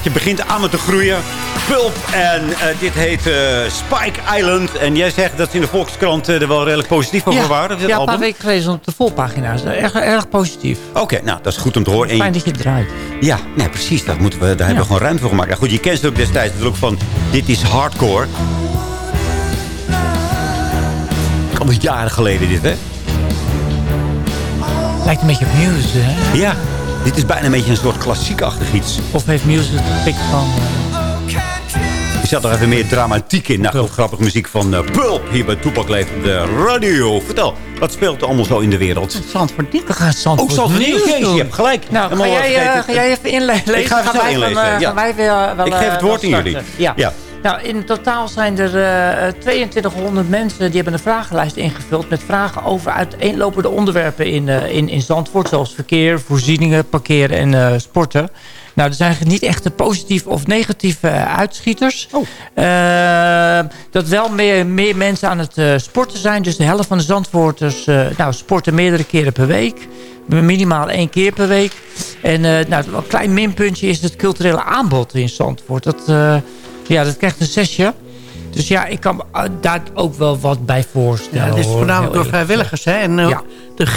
Plaatje begint aan met te groeien. Pulp en eh, dit heet eh, Spike Island. En jij zegt dat ze in de Volkskrant eh, er wel redelijk positief over waren. Dit ja een paar weken geleden op de volpagina's. Erg, erg positief. Oké, nou, dat is goed om te horen. En je- Fijn dat je het draait. Ja, nee, precies. Dat moeten we, daar hebben we gewoon ruimte voor gemaakt. Ja, goed, je kent ze ook destijds natuurlijk van... Dit is hardcore. Allemaal jaren geleden dit, hè? Lijkt een beetje op Muse, hè? Ja. Dit is bijna een beetje een soort klassiekachtig iets. Of heeft het gepikt van... Er zat nog even meer dramatiek in. Nou, goed, grappige muziek van eh, Pulp hier bij Toepak de radio. Vertel, wat speelt er allemaal zo in de wereld? Zandvoort niet. We gaan Zandvoort Oh, nieuws je hebt gelijk. Nou, ga jij, eh, ga jij even inlezen? Ik ga even Gaan van, inlezen, eh, ja. gaan wij weer, wel, Ik geef eh, het woord aan jullie. Ja. Ja. Nou, in totaal zijn er eh 2200 mensen die hebben een vragenlijst ingevuld... met vragen over uiteenlopende onderwerpen in, eh, in, in Zandvoort... zoals verkeer, voorzieningen, parkeren en eh, sporten. Nou, er zijn niet echt de positieve of negatieve eh, uitschieters. Eh, dat wel meer, meer mensen aan het eh, sporten zijn. Dus de helft van de Zandvoorters eh, nou, sporten meerdere keren per week. Minimaal één keer per week. En eh, nou, een klein minpuntje is het culturele aanbod in Zandvoort. Dat, eh, ja, dat krijgt een zesje. Dus ja, ik kan me eh, daar ook wel wat bij voorstellen. Ja, het is voornamelijk door vrijwilligers. Hè? En uh,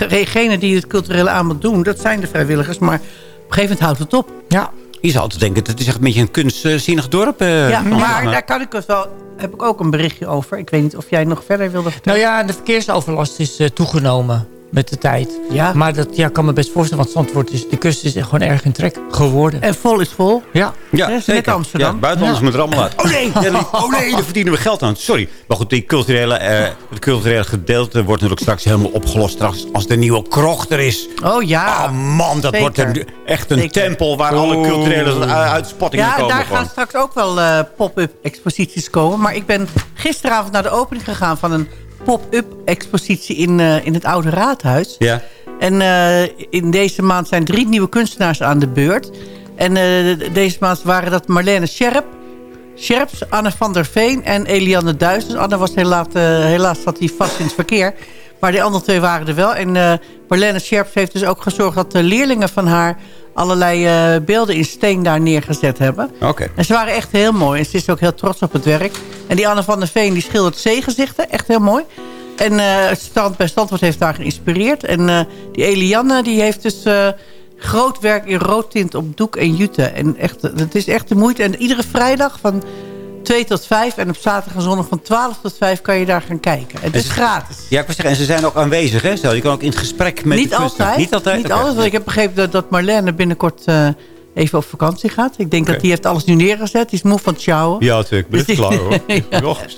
degenen die het culturele aanbod doen, dat zijn de vrijwilligers. Maar op een gegeven moment houdt het op. Ja. Je zou altijd denken, het is echt een beetje een kunstzinnig dorp. eh, ja, maar daar kan ik dus wel, heb ik ook een berichtje over. Ik weet niet of jij nog verder wilde vertellen. Nou ja, de verkeersoverlast is eh, toegenomen met de tijd. Ja. Maar dat ja, kan me best voorstellen, want Zandvoort is, de kust is gewoon erg in trek geworden. En vol is vol. Ja. Ja, Net zeker. Amsterdam. Ja, buitenlanders Ja. moeten er allemaal uit. Oh nee, ja, oh nee, daar verdienen we geld aan. Sorry. Maar goed, die culturele, eh, het culturele gedeelte wordt natuurlijk straks helemaal opgelost. Straks als de nieuwe krocht er is. Oh ja. Oh man, dat Zeker. wordt een, echt een Zeker. tempel waar alle culturele uitspattingen Ja, komen. daar gewoon. gaan straks ook wel eh, pop-up exposities komen. Maar ik ben gisteravond naar de opening gegaan van een pop-up expositie in, eh, in het Oude Raadhuis. Ja. En eh, in deze maand zijn drie nieuwe kunstenaars aan de beurt. En eh, deze maand waren dat Marlene Scherp, Scherps, Anne van der Veen en Eliane Duizens. Anne was helaas, helaas zat hij vast in het verkeer. Maar de andere twee waren er wel. En Marlene Scherps heeft dus ook gezorgd dat de leerlingen van haar... allerlei eh, beelden in steen daar neergezet hebben. Oké. En ze waren echt heel mooi. En ze is ook heel trots op het werk. En die Anne van der Veen die schildert zeegezichten. Echt heel mooi. En eh, het stand bij Standwoord heeft daar geïnspireerd. En eh, die Eliane die heeft dus groot werk in roodtint op doek en jute. En echt, het is echt de moeite. En iedere vrijdag van 2 tot 5 en op zaterdag en zondag van 12 tot 5 kan je daar gaan kijken. Het is gratis. Ja, ik wil zeggen, en ze zijn ook aanwezig, hè? Stel, je kan ook in het gesprek met Niet de altijd. Niet altijd? Niet altijd, want ik heb begrepen dat, dat Marlene binnenkort eh, even op vakantie gaat. Ik denk dat die heeft alles nu neergezet. Die is moe van het sjouwen. Ja, natuurlijk. Ik ben Dus die- klaar, hoor.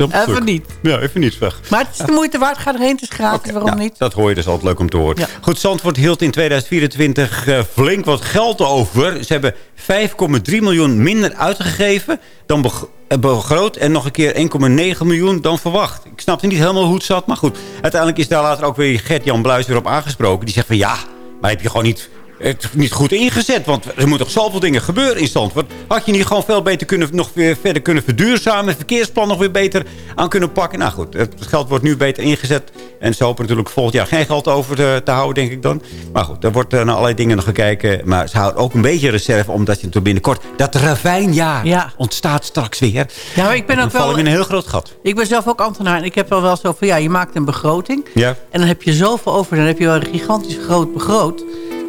Ja. Even niet. Ja, even niet weg. Maar het is de moeite waard. Ga erheen. Het is gratis. Waarom Ja, niet? Dat hoor je dus altijd leuk om te horen. Ja. Goed, Zandvoort hield in 2024 eh, flink wat geld over. Ze hebben 5,3 miljoen minder uitgegeven dan beg- eh, begroot. En nog een keer 1,9 miljoen dan verwacht. Ik snapte niet helemaal hoe het zat. Maar goed, uiteindelijk is daar later ook weer Gert-Jan Bluis weer op aangesproken. Die zegt van ja, maar heb je gewoon niet... Het niet goed ingezet, want er moeten toch zoveel dingen gebeuren in Zandvoort. Had je niet gewoon veel beter kunnen, nog weer verder kunnen verduurzamen... het verkeersplan nog weer beter aan kunnen pakken? Nou goed, het geld wordt nu beter ingezet. En ze hopen natuurlijk volgend jaar geen geld over te, te houden, denk ik dan. Maar goed, er wordt eh, naar allerlei dingen nog gekeken. Maar ze houden ook een beetje reserve, omdat je binnenkort... dat ravijnjaar Ja. ontstaat straks weer. Ja, maar ik ben ook wel... we in een heel groot gat. Ik ben zelf ook ambtenaar. En ik heb wel wel zo van... Ja, je maakt een begroting. Ja. En dan heb je zoveel over. Dan heb je wel een gigantisch groot begroot.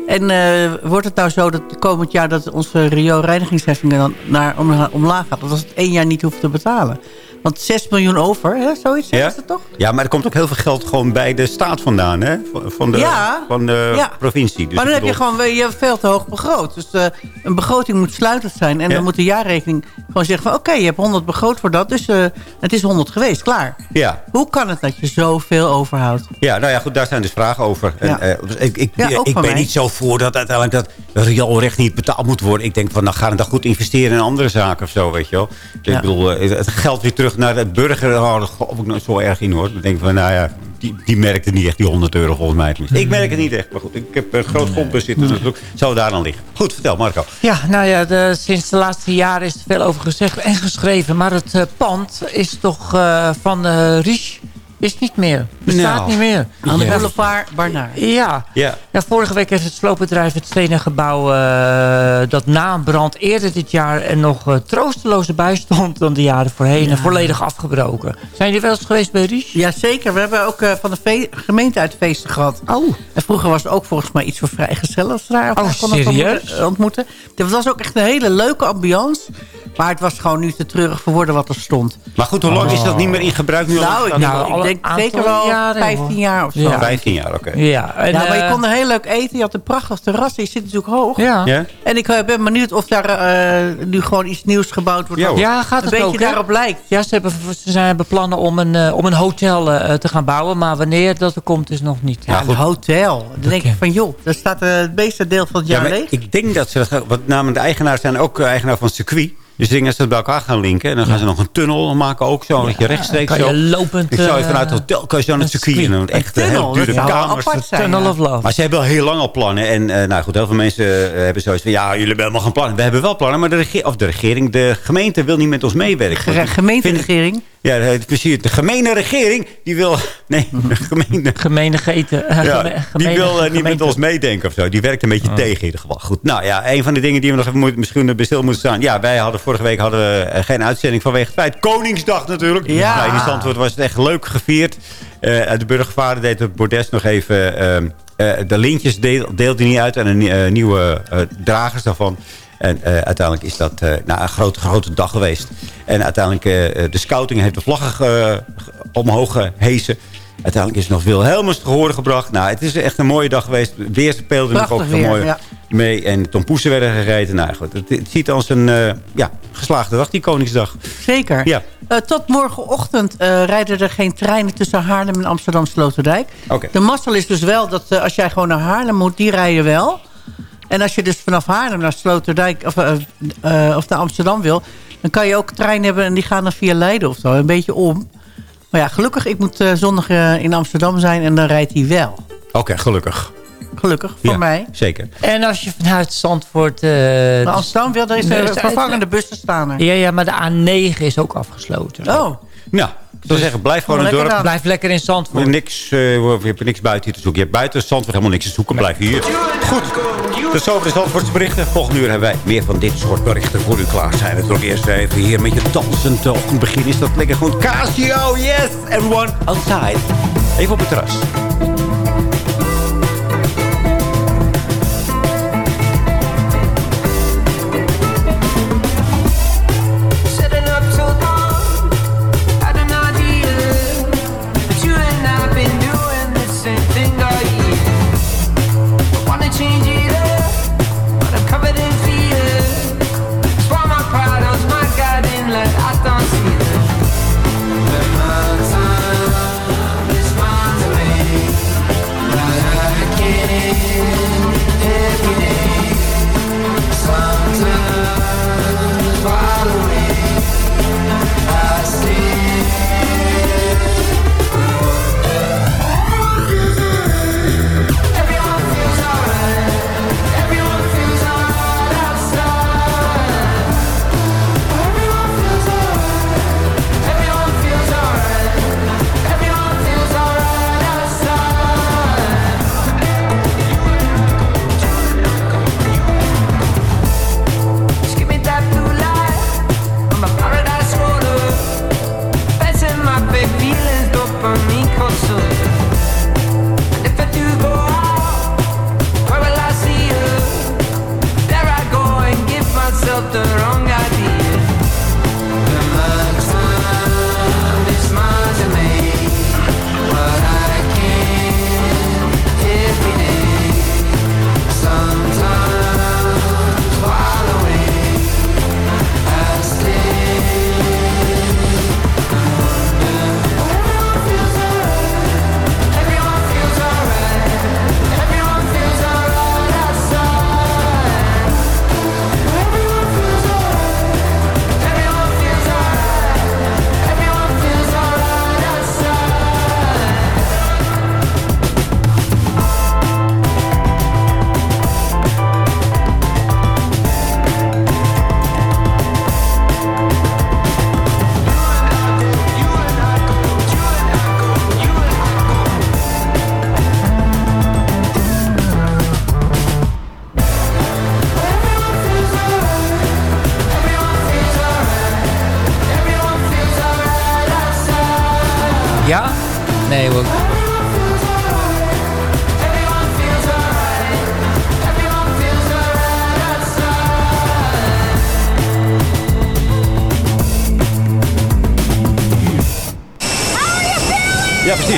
En eh, wordt het nou zo dat komend jaar... dat onze rioolreinigingsheffingen dan naar, om, omlaag gaat? Dat we het één jaar niet hoeven te betalen. Want 6 miljoen over, hè? zoiets Ja? zeggen ze toch? ja, maar er komt ook heel veel geld gewoon bij de staat vandaan, hè? Van- de, Ja. van de Ja. provincie. Dus maar dan ik heb je gewoon je veel te hoog begroot. Dus eh, een begroting moet sluitend zijn. En dan moet de jaarrekening gewoon zeggen van... oké, je hebt 100 begroot voor dat, dus eh, het is 100 geweest, klaar. Ja. Hoe kan het dat je zoveel overhoudt? Ja, nou ja, goed, daar zijn dus vragen over. En, eh, dus ik ik, ik ben mij. niet zo voor dat uiteindelijk dat rioolrecht niet betaald moet worden. Ik denk van, nou ga dan goed investeren in andere zaken of zo, weet je wel. Ik Ja. bedoel, het geld weer terug naar de burger, oh, geloof ik nooit zo erg in hoor. Dan denk ik van, nou ja, die, die merkt het niet echt, die 100 euro volgens mij. Ik merk het niet echt, maar goed, ik heb een groot grondbezit, dus het zou daar dan liggen. Goed, vertel Marco. Ja, nou ja, de, sinds de laatste jaren is er veel over gezegd en geschreven. Maar het eh, pand is toch eh, van Ries is niet meer. Bestaat Nou. niet meer. Aan de Ja. boulevard Barnaar. Ja. Ja. ja, vorige week heeft het sloopbedrijf het stenen gebouw... eh, dat na een brand eerder dit jaar er nog troosteloze bij stond... dan de jaren voorheen en volledig afgebroken. Zijn jullie wel eens geweest bij Ries? Jazeker, we hebben ook eh, van de gemeente uit feesten gehad. Oh. En vroeger was er ook volgens mij iets voor vrijgezellen. Als daar Oh, serieus? ontmoeten- ontmoeten. Dat was ook echt een hele leuke ambiance. Maar het was gewoon nu te treurig voor woorden wat er stond. Maar goed, hoe lang is dat niet meer in gebruik nu? al? Nou, ik denk, Nou, ik denk een zeker wel jaren, 15 hoor. jaar of zo. Ja. 15 jaar, oké. Ja, en, ja, maar je eh, kon er heel leuk eten. Je had een prachtig terras. Je zit natuurlijk hoog. Ja. Ja? En ik eh, ben benieuwd of daar eh, nu gewoon iets nieuws gebouwd wordt. Ja, gaat een het beetje ook, daarop lijkt. Ja, ze hebben, ze zijn, hebben plannen om een, om een hotel eh, te gaan bouwen. Maar wanneer dat er komt, is nog niet. Ja, een hotel. Dan denk ik van, joh, daar staat het meeste deel van het Ja, jaar maar leeg. ik denk dat ze... Want namelijk de eigenaar zijn ook eigenaar van circuit. Dus ik denk dat ze het bij elkaar gaan linken. En dan gaan ze nog een tunnel maken ook zo. dat je rechtstreeks kan je zo... lopend, Ik zou je eh, vanuit het hotel kan je zo naar het circuit. En dan circuit. echt Een eh, heel tunnel, dure dat zou wel kamers. apart zijn, Tunnel ja. of Love. Maar ze hebben al heel lang al plannen. En eh, nou goed, heel veel mensen eh, hebben zoiets van... Ja, jullie hebben helemaal geen plannen. We hebben wel plannen, maar de, rege- of de regering, de gemeente wil niet met ons meewerken. Ge- Gemeenteregering. Ja, de, precies. De gemene regering, die wil... Nee, de gemene... Gemene geten. eh, Ja, die wil eh, niet met ons meedenken of zo. Die werkt een beetje tegen in ieder geval. Goed, nou ja, een van de dingen die we nog even moet, misschien bestil moeten staan. Ja, wij hadden vorige week hadden we, eh, geen uitzending vanwege het feit. Koningsdag natuurlijk. Ja. Nou, in Zandvoort was het echt leuk gevierd. Uit de burgervader deed het bordes nog even... ehm, eh, de lintjes deel, deelde hij niet uit en een nieuwe dragers daarvan. En eh, uiteindelijk is dat eh, nou, een grote, grote dag geweest. En uiteindelijk, eh, de scouting heeft de vlaggen omhoog gehezen. Uiteindelijk is nog Wilhelmus te horen gebracht. Nou, het is echt een mooie dag geweest. Weer speelde nog ook zo weer, mooi ja. mee. En tompoesen werden gereden. Nou goed, het, het ziet als een ja, geslaagde dag, die Koningsdag. Zeker. Ja. Tot morgenochtend rijden er geen treinen tussen Haarlem en Amsterdam Sloterdijk. Oké. De mazzel is dus wel dat als jij gewoon naar Haarlem moet, die rijden wel. En als je dus vanaf Haarlem naar Sloterdijk of, eh, eh, of naar Amsterdam wil... dan kan je ook trein hebben en die gaan dan via Leiden of zo. Een beetje om. Maar ja, gelukkig, ik moet eh, zondag in Amsterdam zijn en dan rijdt hij wel. Oké, gelukkig. Gelukkig, voor Ja, mij. Zeker. En als je vanuit Zandvoort... dus- Amsterdam wil, er is er vervangende bussen staan er. ja, ja, maar de A9 is ook afgesloten. Oh, Nou, ik zou zeggen, blijf gewoon in het dorp. Blijf lekker in Zandvoort. Niks, eh, je hebt niks buiten hier te zoeken. Je hebt buiten Zandvoort helemaal niks te zoeken. Blijf hier. Goed. Tot zover de Zandvoortse berichten. Volgende uur hebben wij meer van dit soort berichten voor u klaar zijn. Het ook eerst even hier met je dansend ochtendbegin. Is dat lekker goed? Casio, yes! Everyone outside. Even op het terras.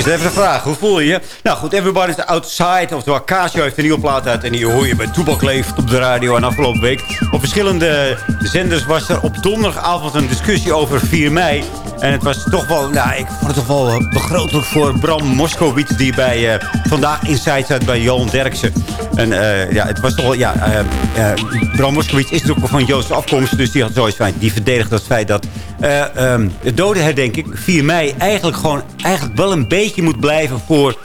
Even de vraag. Hoe voel je je? Nou goed, Everybody's Outside. Oftewel, Casio heeft een nieuwe plaat uit. En die hoor je bij Toebak op de radio. En afgelopen week op verschillende zenders was er op donderdagavond een discussie over 4 mei. En het was toch wel, nou, ik vond het toch wel eh, begrotelijk voor Bram Moskowitz... die bij eh, Vandaag Inside zat bij Johan Derksen. En eh, ja, het was toch wel, ja... Bram Moskowitz is natuurlijk van Joodse afkomst... dus die had zoiets van, die verdedigt het feit dat... eh ehm, de dodenherdenking, 4 mei, eigenlijk gewoon... eigenlijk wel een beetje moet blijven voor,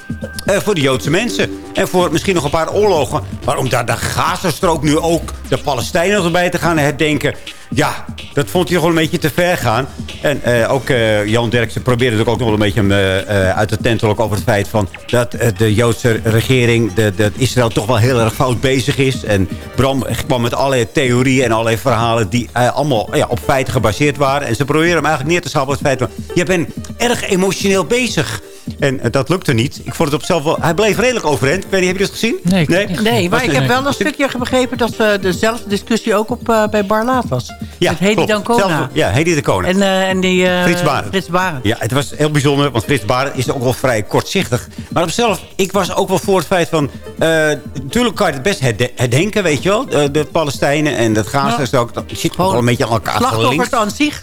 eh, voor de Joodse mensen. En voor misschien nog een paar oorlogen. Maar om daar de Gazastrook nu ook de Palestijnen erbij te gaan herdenken... Ja, dat vond hij wel een beetje te ver gaan. En eh, ook eh, Jan Derksen probeerde ook nog wel een beetje hem, eh, uit de tent over het feit van dat de Joodse regering, dat Israël toch wel heel erg fout bezig is. En Bram kwam met allerlei theorieën en allerlei verhalen die allemaal ja, op feiten gebaseerd waren. En ze proberen hem eigenlijk neer te schappen op het feit van, je bent erg emotioneel bezig. En eh, dat lukte niet. Ik vond het op zelf wel... Hij bleef redelijk overeind. Ik weet niet, heb je dat gezien? Nee, nee? Nee, maar ik heb wel een stukje begrepen dat eh, dezelfde discussie ook op, eh, bij Barlaat was. Ja, Met Hedy klopt. Dancona. Ja, Hedy Dancona. En, eh, en die... eh, Frits Barend. Frits Barend. Ja, het was heel bijzonder, want Frits Barend is ook wel vrij kortzichtig. Maar op zichzelf, ik was ook wel voor het feit van... eh, natuurlijk kan je het best herde- herdenken, weet je wel. De, de Palestijnen en dat Gaza is ook... Dat zit gewoon een beetje aan elkaar Slachtoffers gelinkt. aan zich.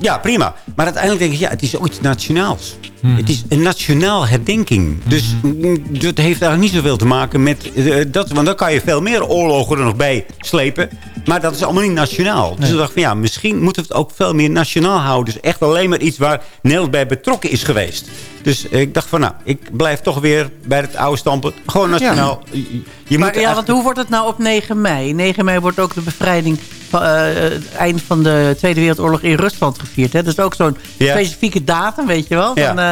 Ja, prima. Maar uiteindelijk denk ik, ja, het is ook iets nationaals. Het is een nationaal herdenking. Dus mm, dat heeft eigenlijk niet zoveel te maken met eh, dat. Want dan kan je veel meer oorlogen er nog bij slepen. Maar dat is allemaal niet nationaal. Dus ik dacht van ja, misschien moeten we het ook veel meer nationaal houden. Dus echt alleen maar iets waar Nederland bij betrokken is geweest. Dus eh, ik dacht van nou, ik blijf toch weer bij het oude standpunt. Gewoon nationaal. Je- Je maar moet ja, echt- want hoe wordt het nou op 9 mei? 9 mei wordt ook de bevrijding... Van, eh, het eind van de Tweede Wereldoorlog in Rusland gevierd. Hè? Dat is ook zo'n Ja. specifieke datum, weet je wel. Ja. Van eh,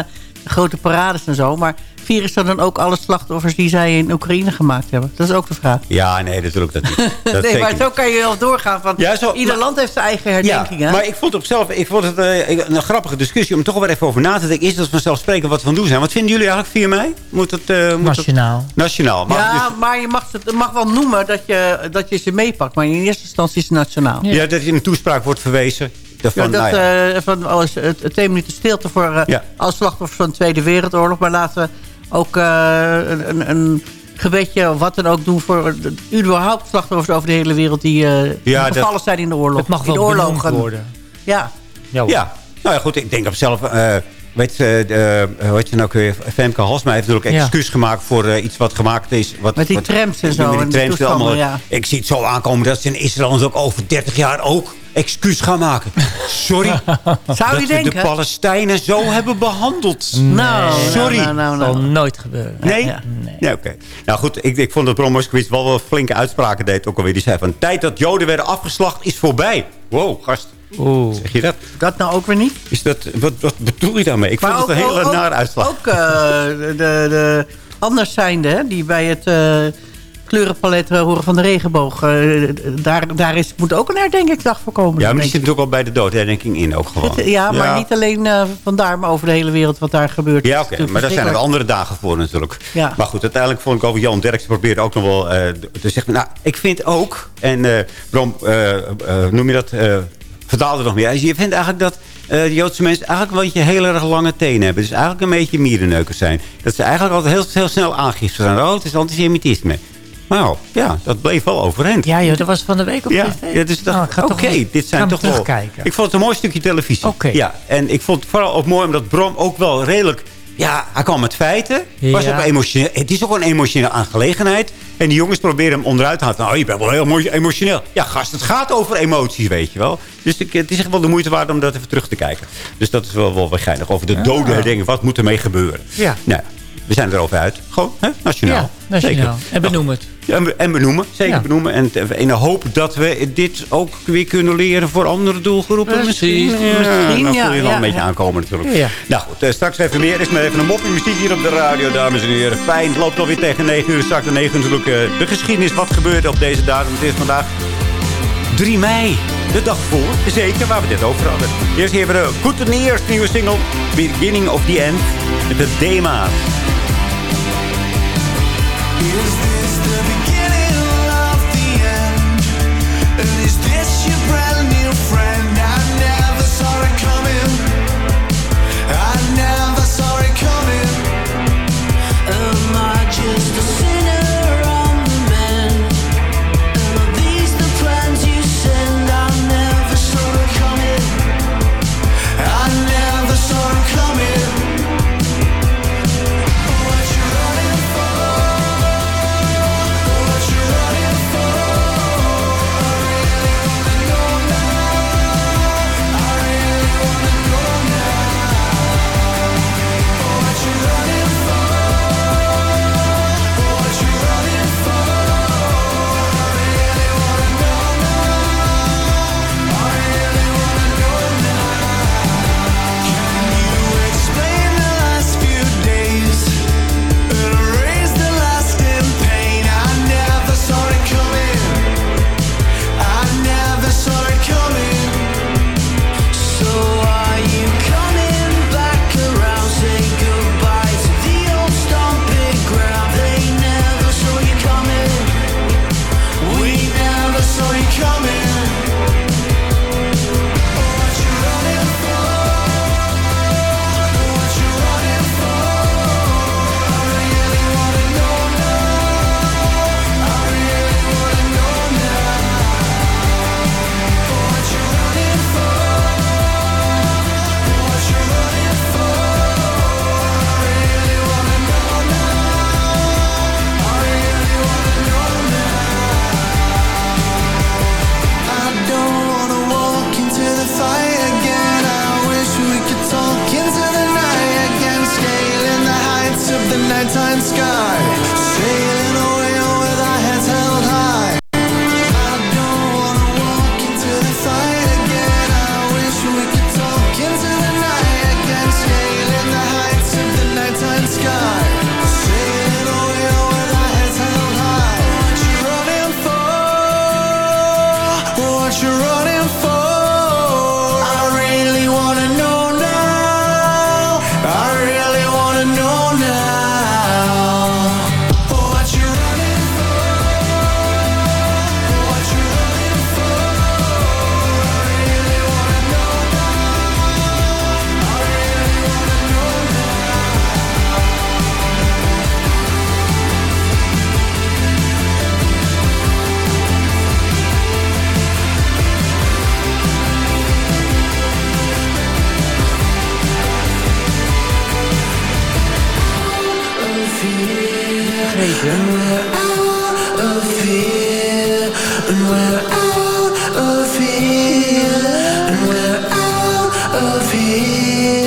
grote parades en zo. Maar vieren ze dan ook alle slachtoffers die zij in Oekraïne gemaakt hebben? Dat is ook de vraag. Ja, nee, natuurlijk dat niet. Dat nee, maar zo kan je wel doorgaan. Van, Ja, zo- ieder maar- land heeft zijn eigen herdenking. Ja, maar ik vond, op zelf, ik vond het eh, een grappige discussie om toch wel even over na te denken. Is dat vanzelfsprekend wat we van doen zijn? Wat vinden jullie eigenlijk 4 mei? Moet het, eh, moet Nationaal. Het, nationaal. Mag ja, dus- maar je mag, het mag wel noemen dat je, dat je ze meepakt. Maar in eerste instantie is het nationaal. ja. dat in een toespraak wordt verwezen. Daarvan, Ja, dat, nou ja. eh, van, oh, het, twee minuten stilte voor eh Ja. alle slachtoffers van de Tweede Wereldoorlog. Maar laten we ook eh, een, een, een gebedje of wat dan ook doen voor de, überhaupt slachtoffers over de hele wereld die, eh, Ja, gevallen dat- zijn in de oorlog. Het mag in de wel oorlogen. worden. Ja. Ja, ja, nou ja, goed. Ik denk op zelf... eh weet je, uh, hoe heet je nou weer? Femke Halsma heeft natuurlijk Ja. excuus gemaakt voor eh, iets wat gemaakt is. Wat, Met die wat- trams en zo Met en die trams allemaal. ja. Ik zie het zo aankomen dat ze in Israël ook over 30 jaar ook excuus gaan maken. Sorry. Zou dat je we de denken? Palestijnen zo hebben behandeld. Nou, Sorry. nou, nou, Dat nou, zal nou. nooit gebeuren. Nee? Ja. Ja, oké. Nou goed, ik, ik vond dat Bram Moskowitz wel wel flinke uitspraken deed. Ook alweer. Die zei van, tijd dat Joden werden afgeslacht is voorbij. Wow, gast. Oeh. Zeg je dat? Dat nou ook weer niet. Is dat wat, wat bedoel je daarmee? Ik vond het een hele ook, nare uitslag. Ook eh, de, de, de anders zijnde, hè, die bij het eh, kleurenpalet eh, horen van de regenboog. eh, daar, daar is, moet ook een herdenkingsdag voor komen. ja, maar die zit natuurlijk al bij de doodherdenking in ook gewoon. ja, maar niet alleen eh, vandaar, maar over de hele wereld wat daar gebeurt. Ja, oké. Maar daar zijn er andere dagen voor natuurlijk. Ja. Maar goed, uiteindelijk vond ik over Jan Derksen probeerde ook nog wel te zeggen... Nou, ik vind ook... En eh, noem je dat... vertaalde nog meer. Je vindt eigenlijk dat de Joodse mensen eigenlijk een beetje heel erg lange tenen hebben. Dus eigenlijk een beetje mierenneukers zijn. Dat ze eigenlijk altijd heel, heel snel aangifte zijn. Oh, het is antisemitisme. Nou, ja, dat bleef wel overeind. Ja, joh, dat was van de week op Ja, tv. ja dus Nou, oké, dit zijn toch wel... Ik vond het een mooi stukje televisie. Ja, en ik vond het vooral ook mooi omdat Bram ook wel redelijk... Ja, hij kwam met feiten. Was ook emotioneel. Het is ook een emotionele aangelegenheid. En die jongens proberen hem onderuit te halen. Nou, je bent wel heel mooi emotioneel. Ja, gast, het gaat over emoties, weet je wel. Dus ik, het is echt wel de moeite waard om dat even terug te kijken. Dus dat is wel, wel geinig. Over de doden herdenken. Wat moet ermee gebeuren? Ja. Nou, we zijn erover uit. Gewoon, hè? nationaal. Ja, nationaal. Zeker. En benoem het. Ja, en, en benoemen, zeker Ja. benoemen. En in de hoop dat we dit ook weer kunnen leren voor andere doelgroepen. Precies. Misschien, ja, Misschien, dan ja, voel je wel een beetje aankomen natuurlijk. Ja. Nou goed, eh, straks even meer. Is maar even een moppie muziek hier op de radio, dames en heren. Fijn, het loopt alweer tegen 9 uur. Straks de 9 uur natuurlijk eh, de geschiedenis. Wat gebeurde op deze datum? Het is vandaag 3 mei. De dag voor, zeker, waar we dit over hadden. Eerst hebben we de News nieuwe single. Beginning of the End. Met de Dema's.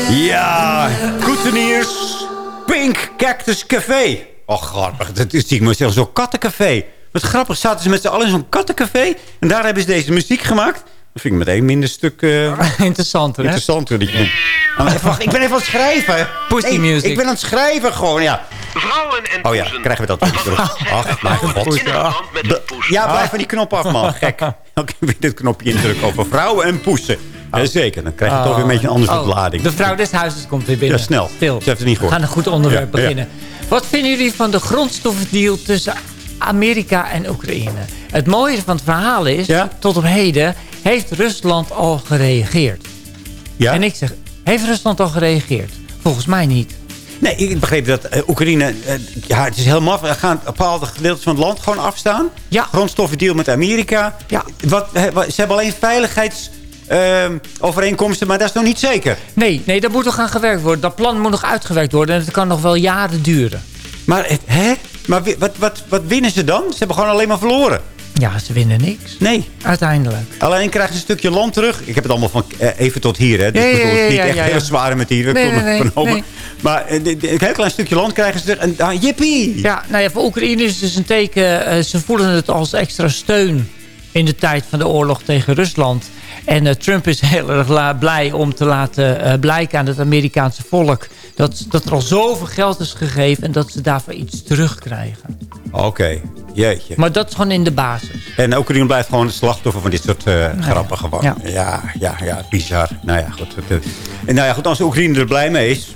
Ja, Koeteniers, Pink Cactus Café. Oh, grappig. Dat is, zie ik me zeggen, zo'n kattencafé. Wat grappig, zaten ze met z'n allen in zo'n kattencafé. En daar hebben ze deze muziek gemaakt. Dat vind ik meteen minder stuk... eh, Interessanter, hè? interessanter. Die, Oh, even wacht, ik ben even aan het schrijven. Pussy Nee, music. Ik ben aan het schrijven gewoon, ja. Vrouwen en Oh ja, krijgen we dat weer terug. Ach, mijn god. Ja, blijf van die knop af, man. Gek. Oké, weer dit knopje indrukken over vrouwen en poesen. Ja, zeker, dan krijg je toch weer een beetje een andere Oh, lading. De vrouw des huizes komt weer binnen. Ja, snel. Stil. Ze heeft het niet We gehoord. gaan een goed onderwerp Ja, ja. beginnen. Wat vinden jullie van de grondstoffendeal tussen Amerika en Oekraïne? Het mooie van het verhaal is, tot op heden heeft Rusland al gereageerd. Ja? En ik zeg, heeft Rusland al gereageerd? Volgens mij niet. Nee, ik begreep dat eh, Oekraïne... eh, ja, het is heel maf. Er gaan bepaalde gedeeltes van het land gewoon afstaan. Ja. Grondstoffendeal met Amerika. Ja. Wat, wat- ze hebben alleen veiligheidsovereenkomsten, maar dat is nog niet zeker. Nee, nee, dat moet nog gaan gewerkt worden. Dat plan moet nog uitgewerkt worden en het kan nog wel jaren duren. Maar, hè? Maar wat, wat, wat winnen ze dan? Ze hebben gewoon alleen maar verloren. Ja, ze winnen niks. Nee. Uiteindelijk. Alleen krijgen ze een stukje land terug. Ik heb het allemaal van eh, even tot hier. Hè. Dus ik bedoel, het is niet ja, echt ja, heel ja. zware met hier. Nee, nee. Maar eh, een heel klein stukje land krijgen ze terug. En ah, jippie! Ja, nou ja, voor Oekraïne is het dus een teken. eh, ze voelen het als extra steun in de tijd van de oorlog tegen Rusland. En eh, Trump is heel erg blij om te laten eh, blijken aan het Amerikaanse volk... Dat, dat er al zoveel geld is gegeven en dat ze daarvoor iets terugkrijgen. Oké, jeetje. Maar dat is gewoon in de basis. En Oekraïne blijft gewoon het slachtoffer van dit soort eh, grappen gewoon. Ja. Ja. ja, ja, bizar. Nou ja, goed. En nou ja, goed, als Oekraïne er blij mee is...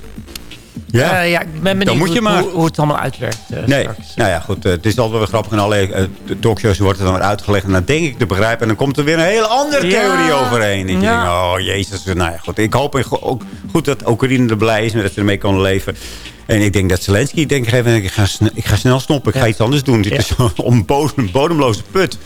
Ja, Eh, ja ik ben benieuwd moet je hoe, maar. hoe, hoe het allemaal uitwerkt eh, Nee, straks. nou ja, goed. eh, het is altijd wel grappig. In eh, talkshows wordt het dan weer uitgelegd. En dan denk ik te begrijpen. En dan komt er weer een hele andere Ja. theorie overheen. En Ja. oh jezus. Nou ja, goed. Ik hoop go- ook goed dat Oekraïne er blij is. En dat ze ermee kan leven. En ik denk dat Zelensky, ik denk, ik ga, ik ga snel stoppen. Ik ga iets anders doen. Dit Ja. is een bodem, bodemloze put.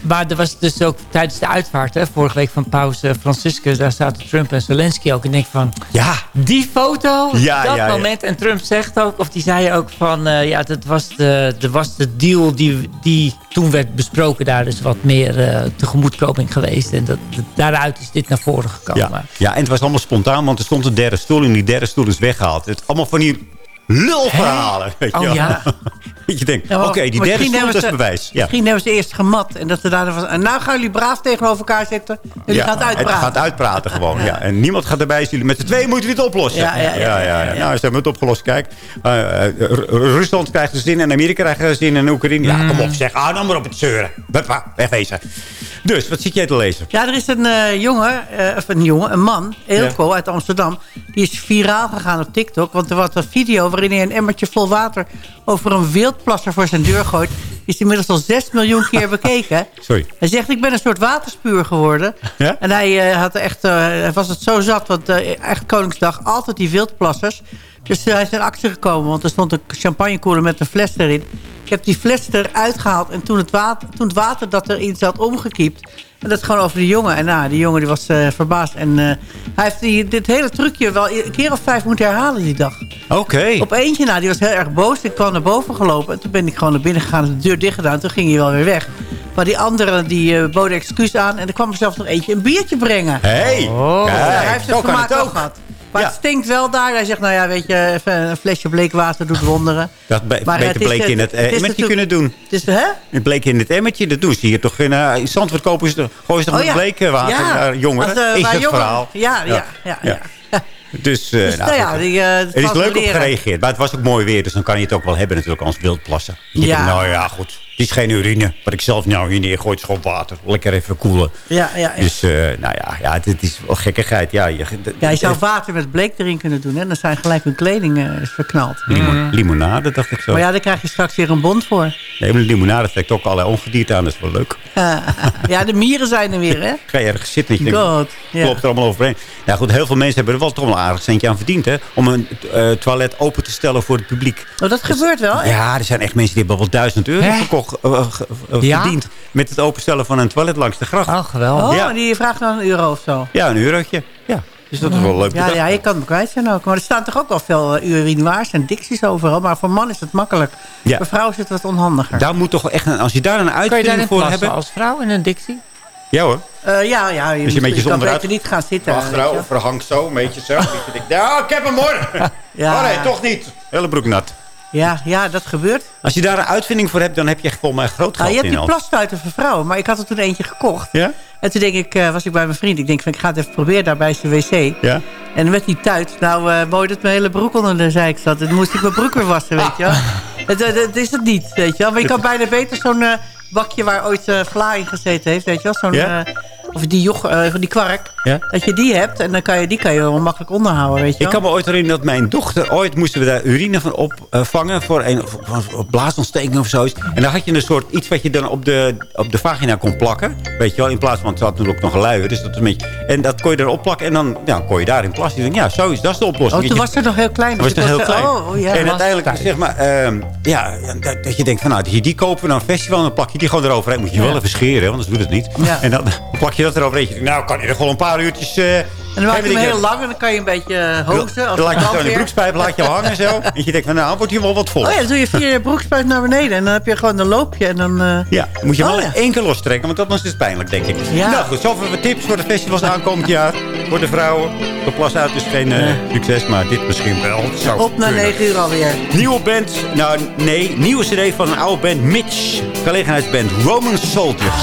Maar er was dus ook tijdens de uitvaart, hè, vorige week van paus eh, Franciscus, daar zaten Trump en Zelensky ook. En ik denk van, Ja. die foto, Ja, dat moment. En Trump zegt ook, of die zei ook van, eh, ja, dat was de, dat was de deal die, die toen werd besproken. Daar is wat meer eh, tegemoetkoming geweest. En dat, dat- daaruit is dit naar voren gekomen. Ja. ja, en het was allemaal spontaan, want er stond een derde stoel en die derde stoel is weggehaald. Het allemaal van die lulverhalen. Weet je Oh, wel. ja. Dat je denkt, Ja, oké, die derde dat is ze- bewijs. Ja. Misschien hebben ze eerst gemat. En dat ze daar van, en nou gaan jullie braaf tegenover elkaar zitten. Jullie Ja, gaan het uitpraten. Het gaat uitpraten gewoon, ja. En niemand gaat erbij. Jullie met z'n tweeën moeten dit oplossen. Ja, ja, ja. Nou, ze hebben het opgelost. Kijk, eh, eh, Rusland krijgt er zin en Amerika krijgt er zin en Oekraïne. Ja, kom op, zeg. Ah, dan maar op het zeuren. Wegwezen. Dus, wat zit jij te lezen? Ja, er is een eh, jongen, eh, of een jongen, een man, Eelco uit Amsterdam. Die is viraal gegaan op TikTok. Want er was een video waarin hij een emmertje vol water over een wildplasser voor zijn deur gooit. Die is inmiddels al 6 miljoen keer bekeken. Sorry. Hij zegt, ik ben een soort waterspuur geworden. Ja? En hij, eh, had echt, hij was het zo zat, want echt Koningsdag, altijd die wildplassers. Dus hij is in actie gekomen, want er stond een champagnekoeler met een fles erin. Ik heb die fles eruit gehaald en toen het water, toen het water dat erin zat omgekiept. En dat gewoon over de jongen. En nou, die jongen die was eh, verbaasd. En eh, hij heeft die, dit hele trucje wel een keer of vijf moeten herhalen die dag. Oké. Op eentje na, die was heel erg boos. Ik kwam naar boven gelopen. En toen ben ik gewoon naar binnen gegaan en de deur dicht gedaan. Toen ging hij wel weer weg. Maar die anderen die eh, boden excuus aan. En er kwam er zelfs nog eentje een biertje brengen. Hey, Oh. hij heeft het kan vermaak ook. gehad. Maar Ja. het stinkt wel daar. Hij zegt, nou ja, weet je, even een flesje bleekwater doet wonderen. Dat Maar beter het is, bleek eh, in het het eh, is emmertje kunnen doen. Het is, hè? Het bleek in het emmertje. Dat doen ze hier toch in, uh, in Zandvoort kopen ze, gooien ze toch Oh, ja. bleekwater Ja. naar jongeren? Als, eh, is het jongeren- verhaal. Ja, ja, ja. ja. Dus, eh, Dus, nou, nou ja, die, eh, het is leuk op gereageerd. Maar het was ook mooi weer. Dus dan kan je het ook wel hebben natuurlijk als wildplassen. Je Ja. denkt, nou ja, goed. Het is geen urine. Wat ik zelf nou hier neergooi, is gewoon water. Lekker even koelen. Ja, ja, ja. Dus, eh, nou ja, ja, het, het is wel gekkigheid. Ja, je, Ja, je zou water met bleek erin kunnen doen. Hè? Dan zijn gelijk hun kleding eh, verknald. Limon- Limonade, dacht ik zo. Maar ja, daar krijg je straks weer een bond voor. Nee, maar limonade trekt ook allerlei ongedierte aan. Dat is wel leuk. ja, de mieren zijn er weer, hè? Ga je ergens zitten en je God, ja. klopt er allemaal overheen. Nou goed, heel veel mensen hebben er wel toch wel een aardig centje aan verdiend. Hè? Om een eh, toilet open te stellen voor het publiek. Oh, dat gebeurt wel, hè? Ja, er zijn echt mensen die hebben wel duizend euro verkocht, eh, ge- eh, Ja? verdiend. Met het openstellen van een toilet langs de gracht. Oh, geweldig. Oh, Ja. en die vraagt dan een euro of zo. Ja, een eurotje. Ja. Dus dat is wel leuk. Ja, ja, je kan hem kwijt zijn ook. Maar er staan toch ook wel veel uh, urinoirs en dicties overal. Maar voor man is het makkelijk. Ja. Voor vrouw is het wat onhandiger. Daar moet toch echt een, als je daar een uitvinding voor hebben. als vrouw in een dictie? Ja hoor. Eh, ja, ja, je, Dus je moet- beetje je kan beter niet gaan zitten. Achterover verhangt zo, een beetje zo. Nou, ik heb hem hoor. Ja. Oh nee, toch niet. Hele broek nat. Ja, ja, dat gebeurt. Als je daar een uitvinding voor hebt, dan heb je echt volgens mij groot Nou, geld je hebt die al. plasstuiten voor vrouwen. Maar ik had er toen eentje gekocht. Ja? En toen denk ik, eh, was ik bij mijn vriend. Ik denk van, ik ga het even proberen daar bij zijn wc. Ja? En met die tuit, nou uh, mooi dat mijn hele broek onder de zeik zat. En toen moest ik mijn broek weer wassen, weet je wel. Het, het, het is het niet, weet je wel. Maar je kan bijna beter zo'n eh, bakje waar ooit eh Vla in gezeten heeft, weet je wel. Zo'n, Ja? Eh, of die, joch, eh, die kwark. Ja? Dat je die hebt en dan kan je, die kan je wel makkelijk onderhouden, weet je Ik kan me ooit herinneren dat mijn dochter... Ooit moesten we daar urine van opvangen voor een voor, voor blaasontsteking of zoiets. En dan had je een soort iets wat je dan op de, op de vagina kon plakken. Weet je wel, in plaats van... Het had natuurlijk nog een luier, dus dat is een beetje... En dat kon je erop plakken en dan ja, kon je daarin plassen. Ik denk, ja, zo is dat is de oplossing. Oh, toen was het nog heel klein. Was nog ik heel klein. Oh, oh, ja. en uiteindelijk, zeg maar, ehm, ja, dat, dat je denkt van, nou, die, die kopen we naar een festival... en dan plak je die gewoon eroverheen. Moet je wel even scheren, want anders doet het niet. Ja. En dan plak je dat eroverheen. Je denkt, Nou, kan je er gewoon een paar uurtjes... eh, En dan maak je hem heel lang en dan kan je een beetje eh, hozen. Als dan laat je zo in de broekspijp laat je hangen zo. En je denkt van, nou, wordt hier wel wat vol. Oh ja, dan doe je vier broekspijp naar beneden. En dan heb je gewoon een loopje. En dan, eh, Ja, dan moet je wel Oh, ja. één keer lostrekken, want anders is het pijnlijk, denk ik. Ja. Nou goed, zoveel wat tips voor de festivals aankomend jaar. Voor de vrouwen. De plas uit is geen eh, succes, maar dit misschien wel. Zou op naar kunnen. 9 uur alweer. Nieuwe band, nou nee, nieuwe cd van een oude band, Mitch. Gelegenheidsband, Roman Soldiers.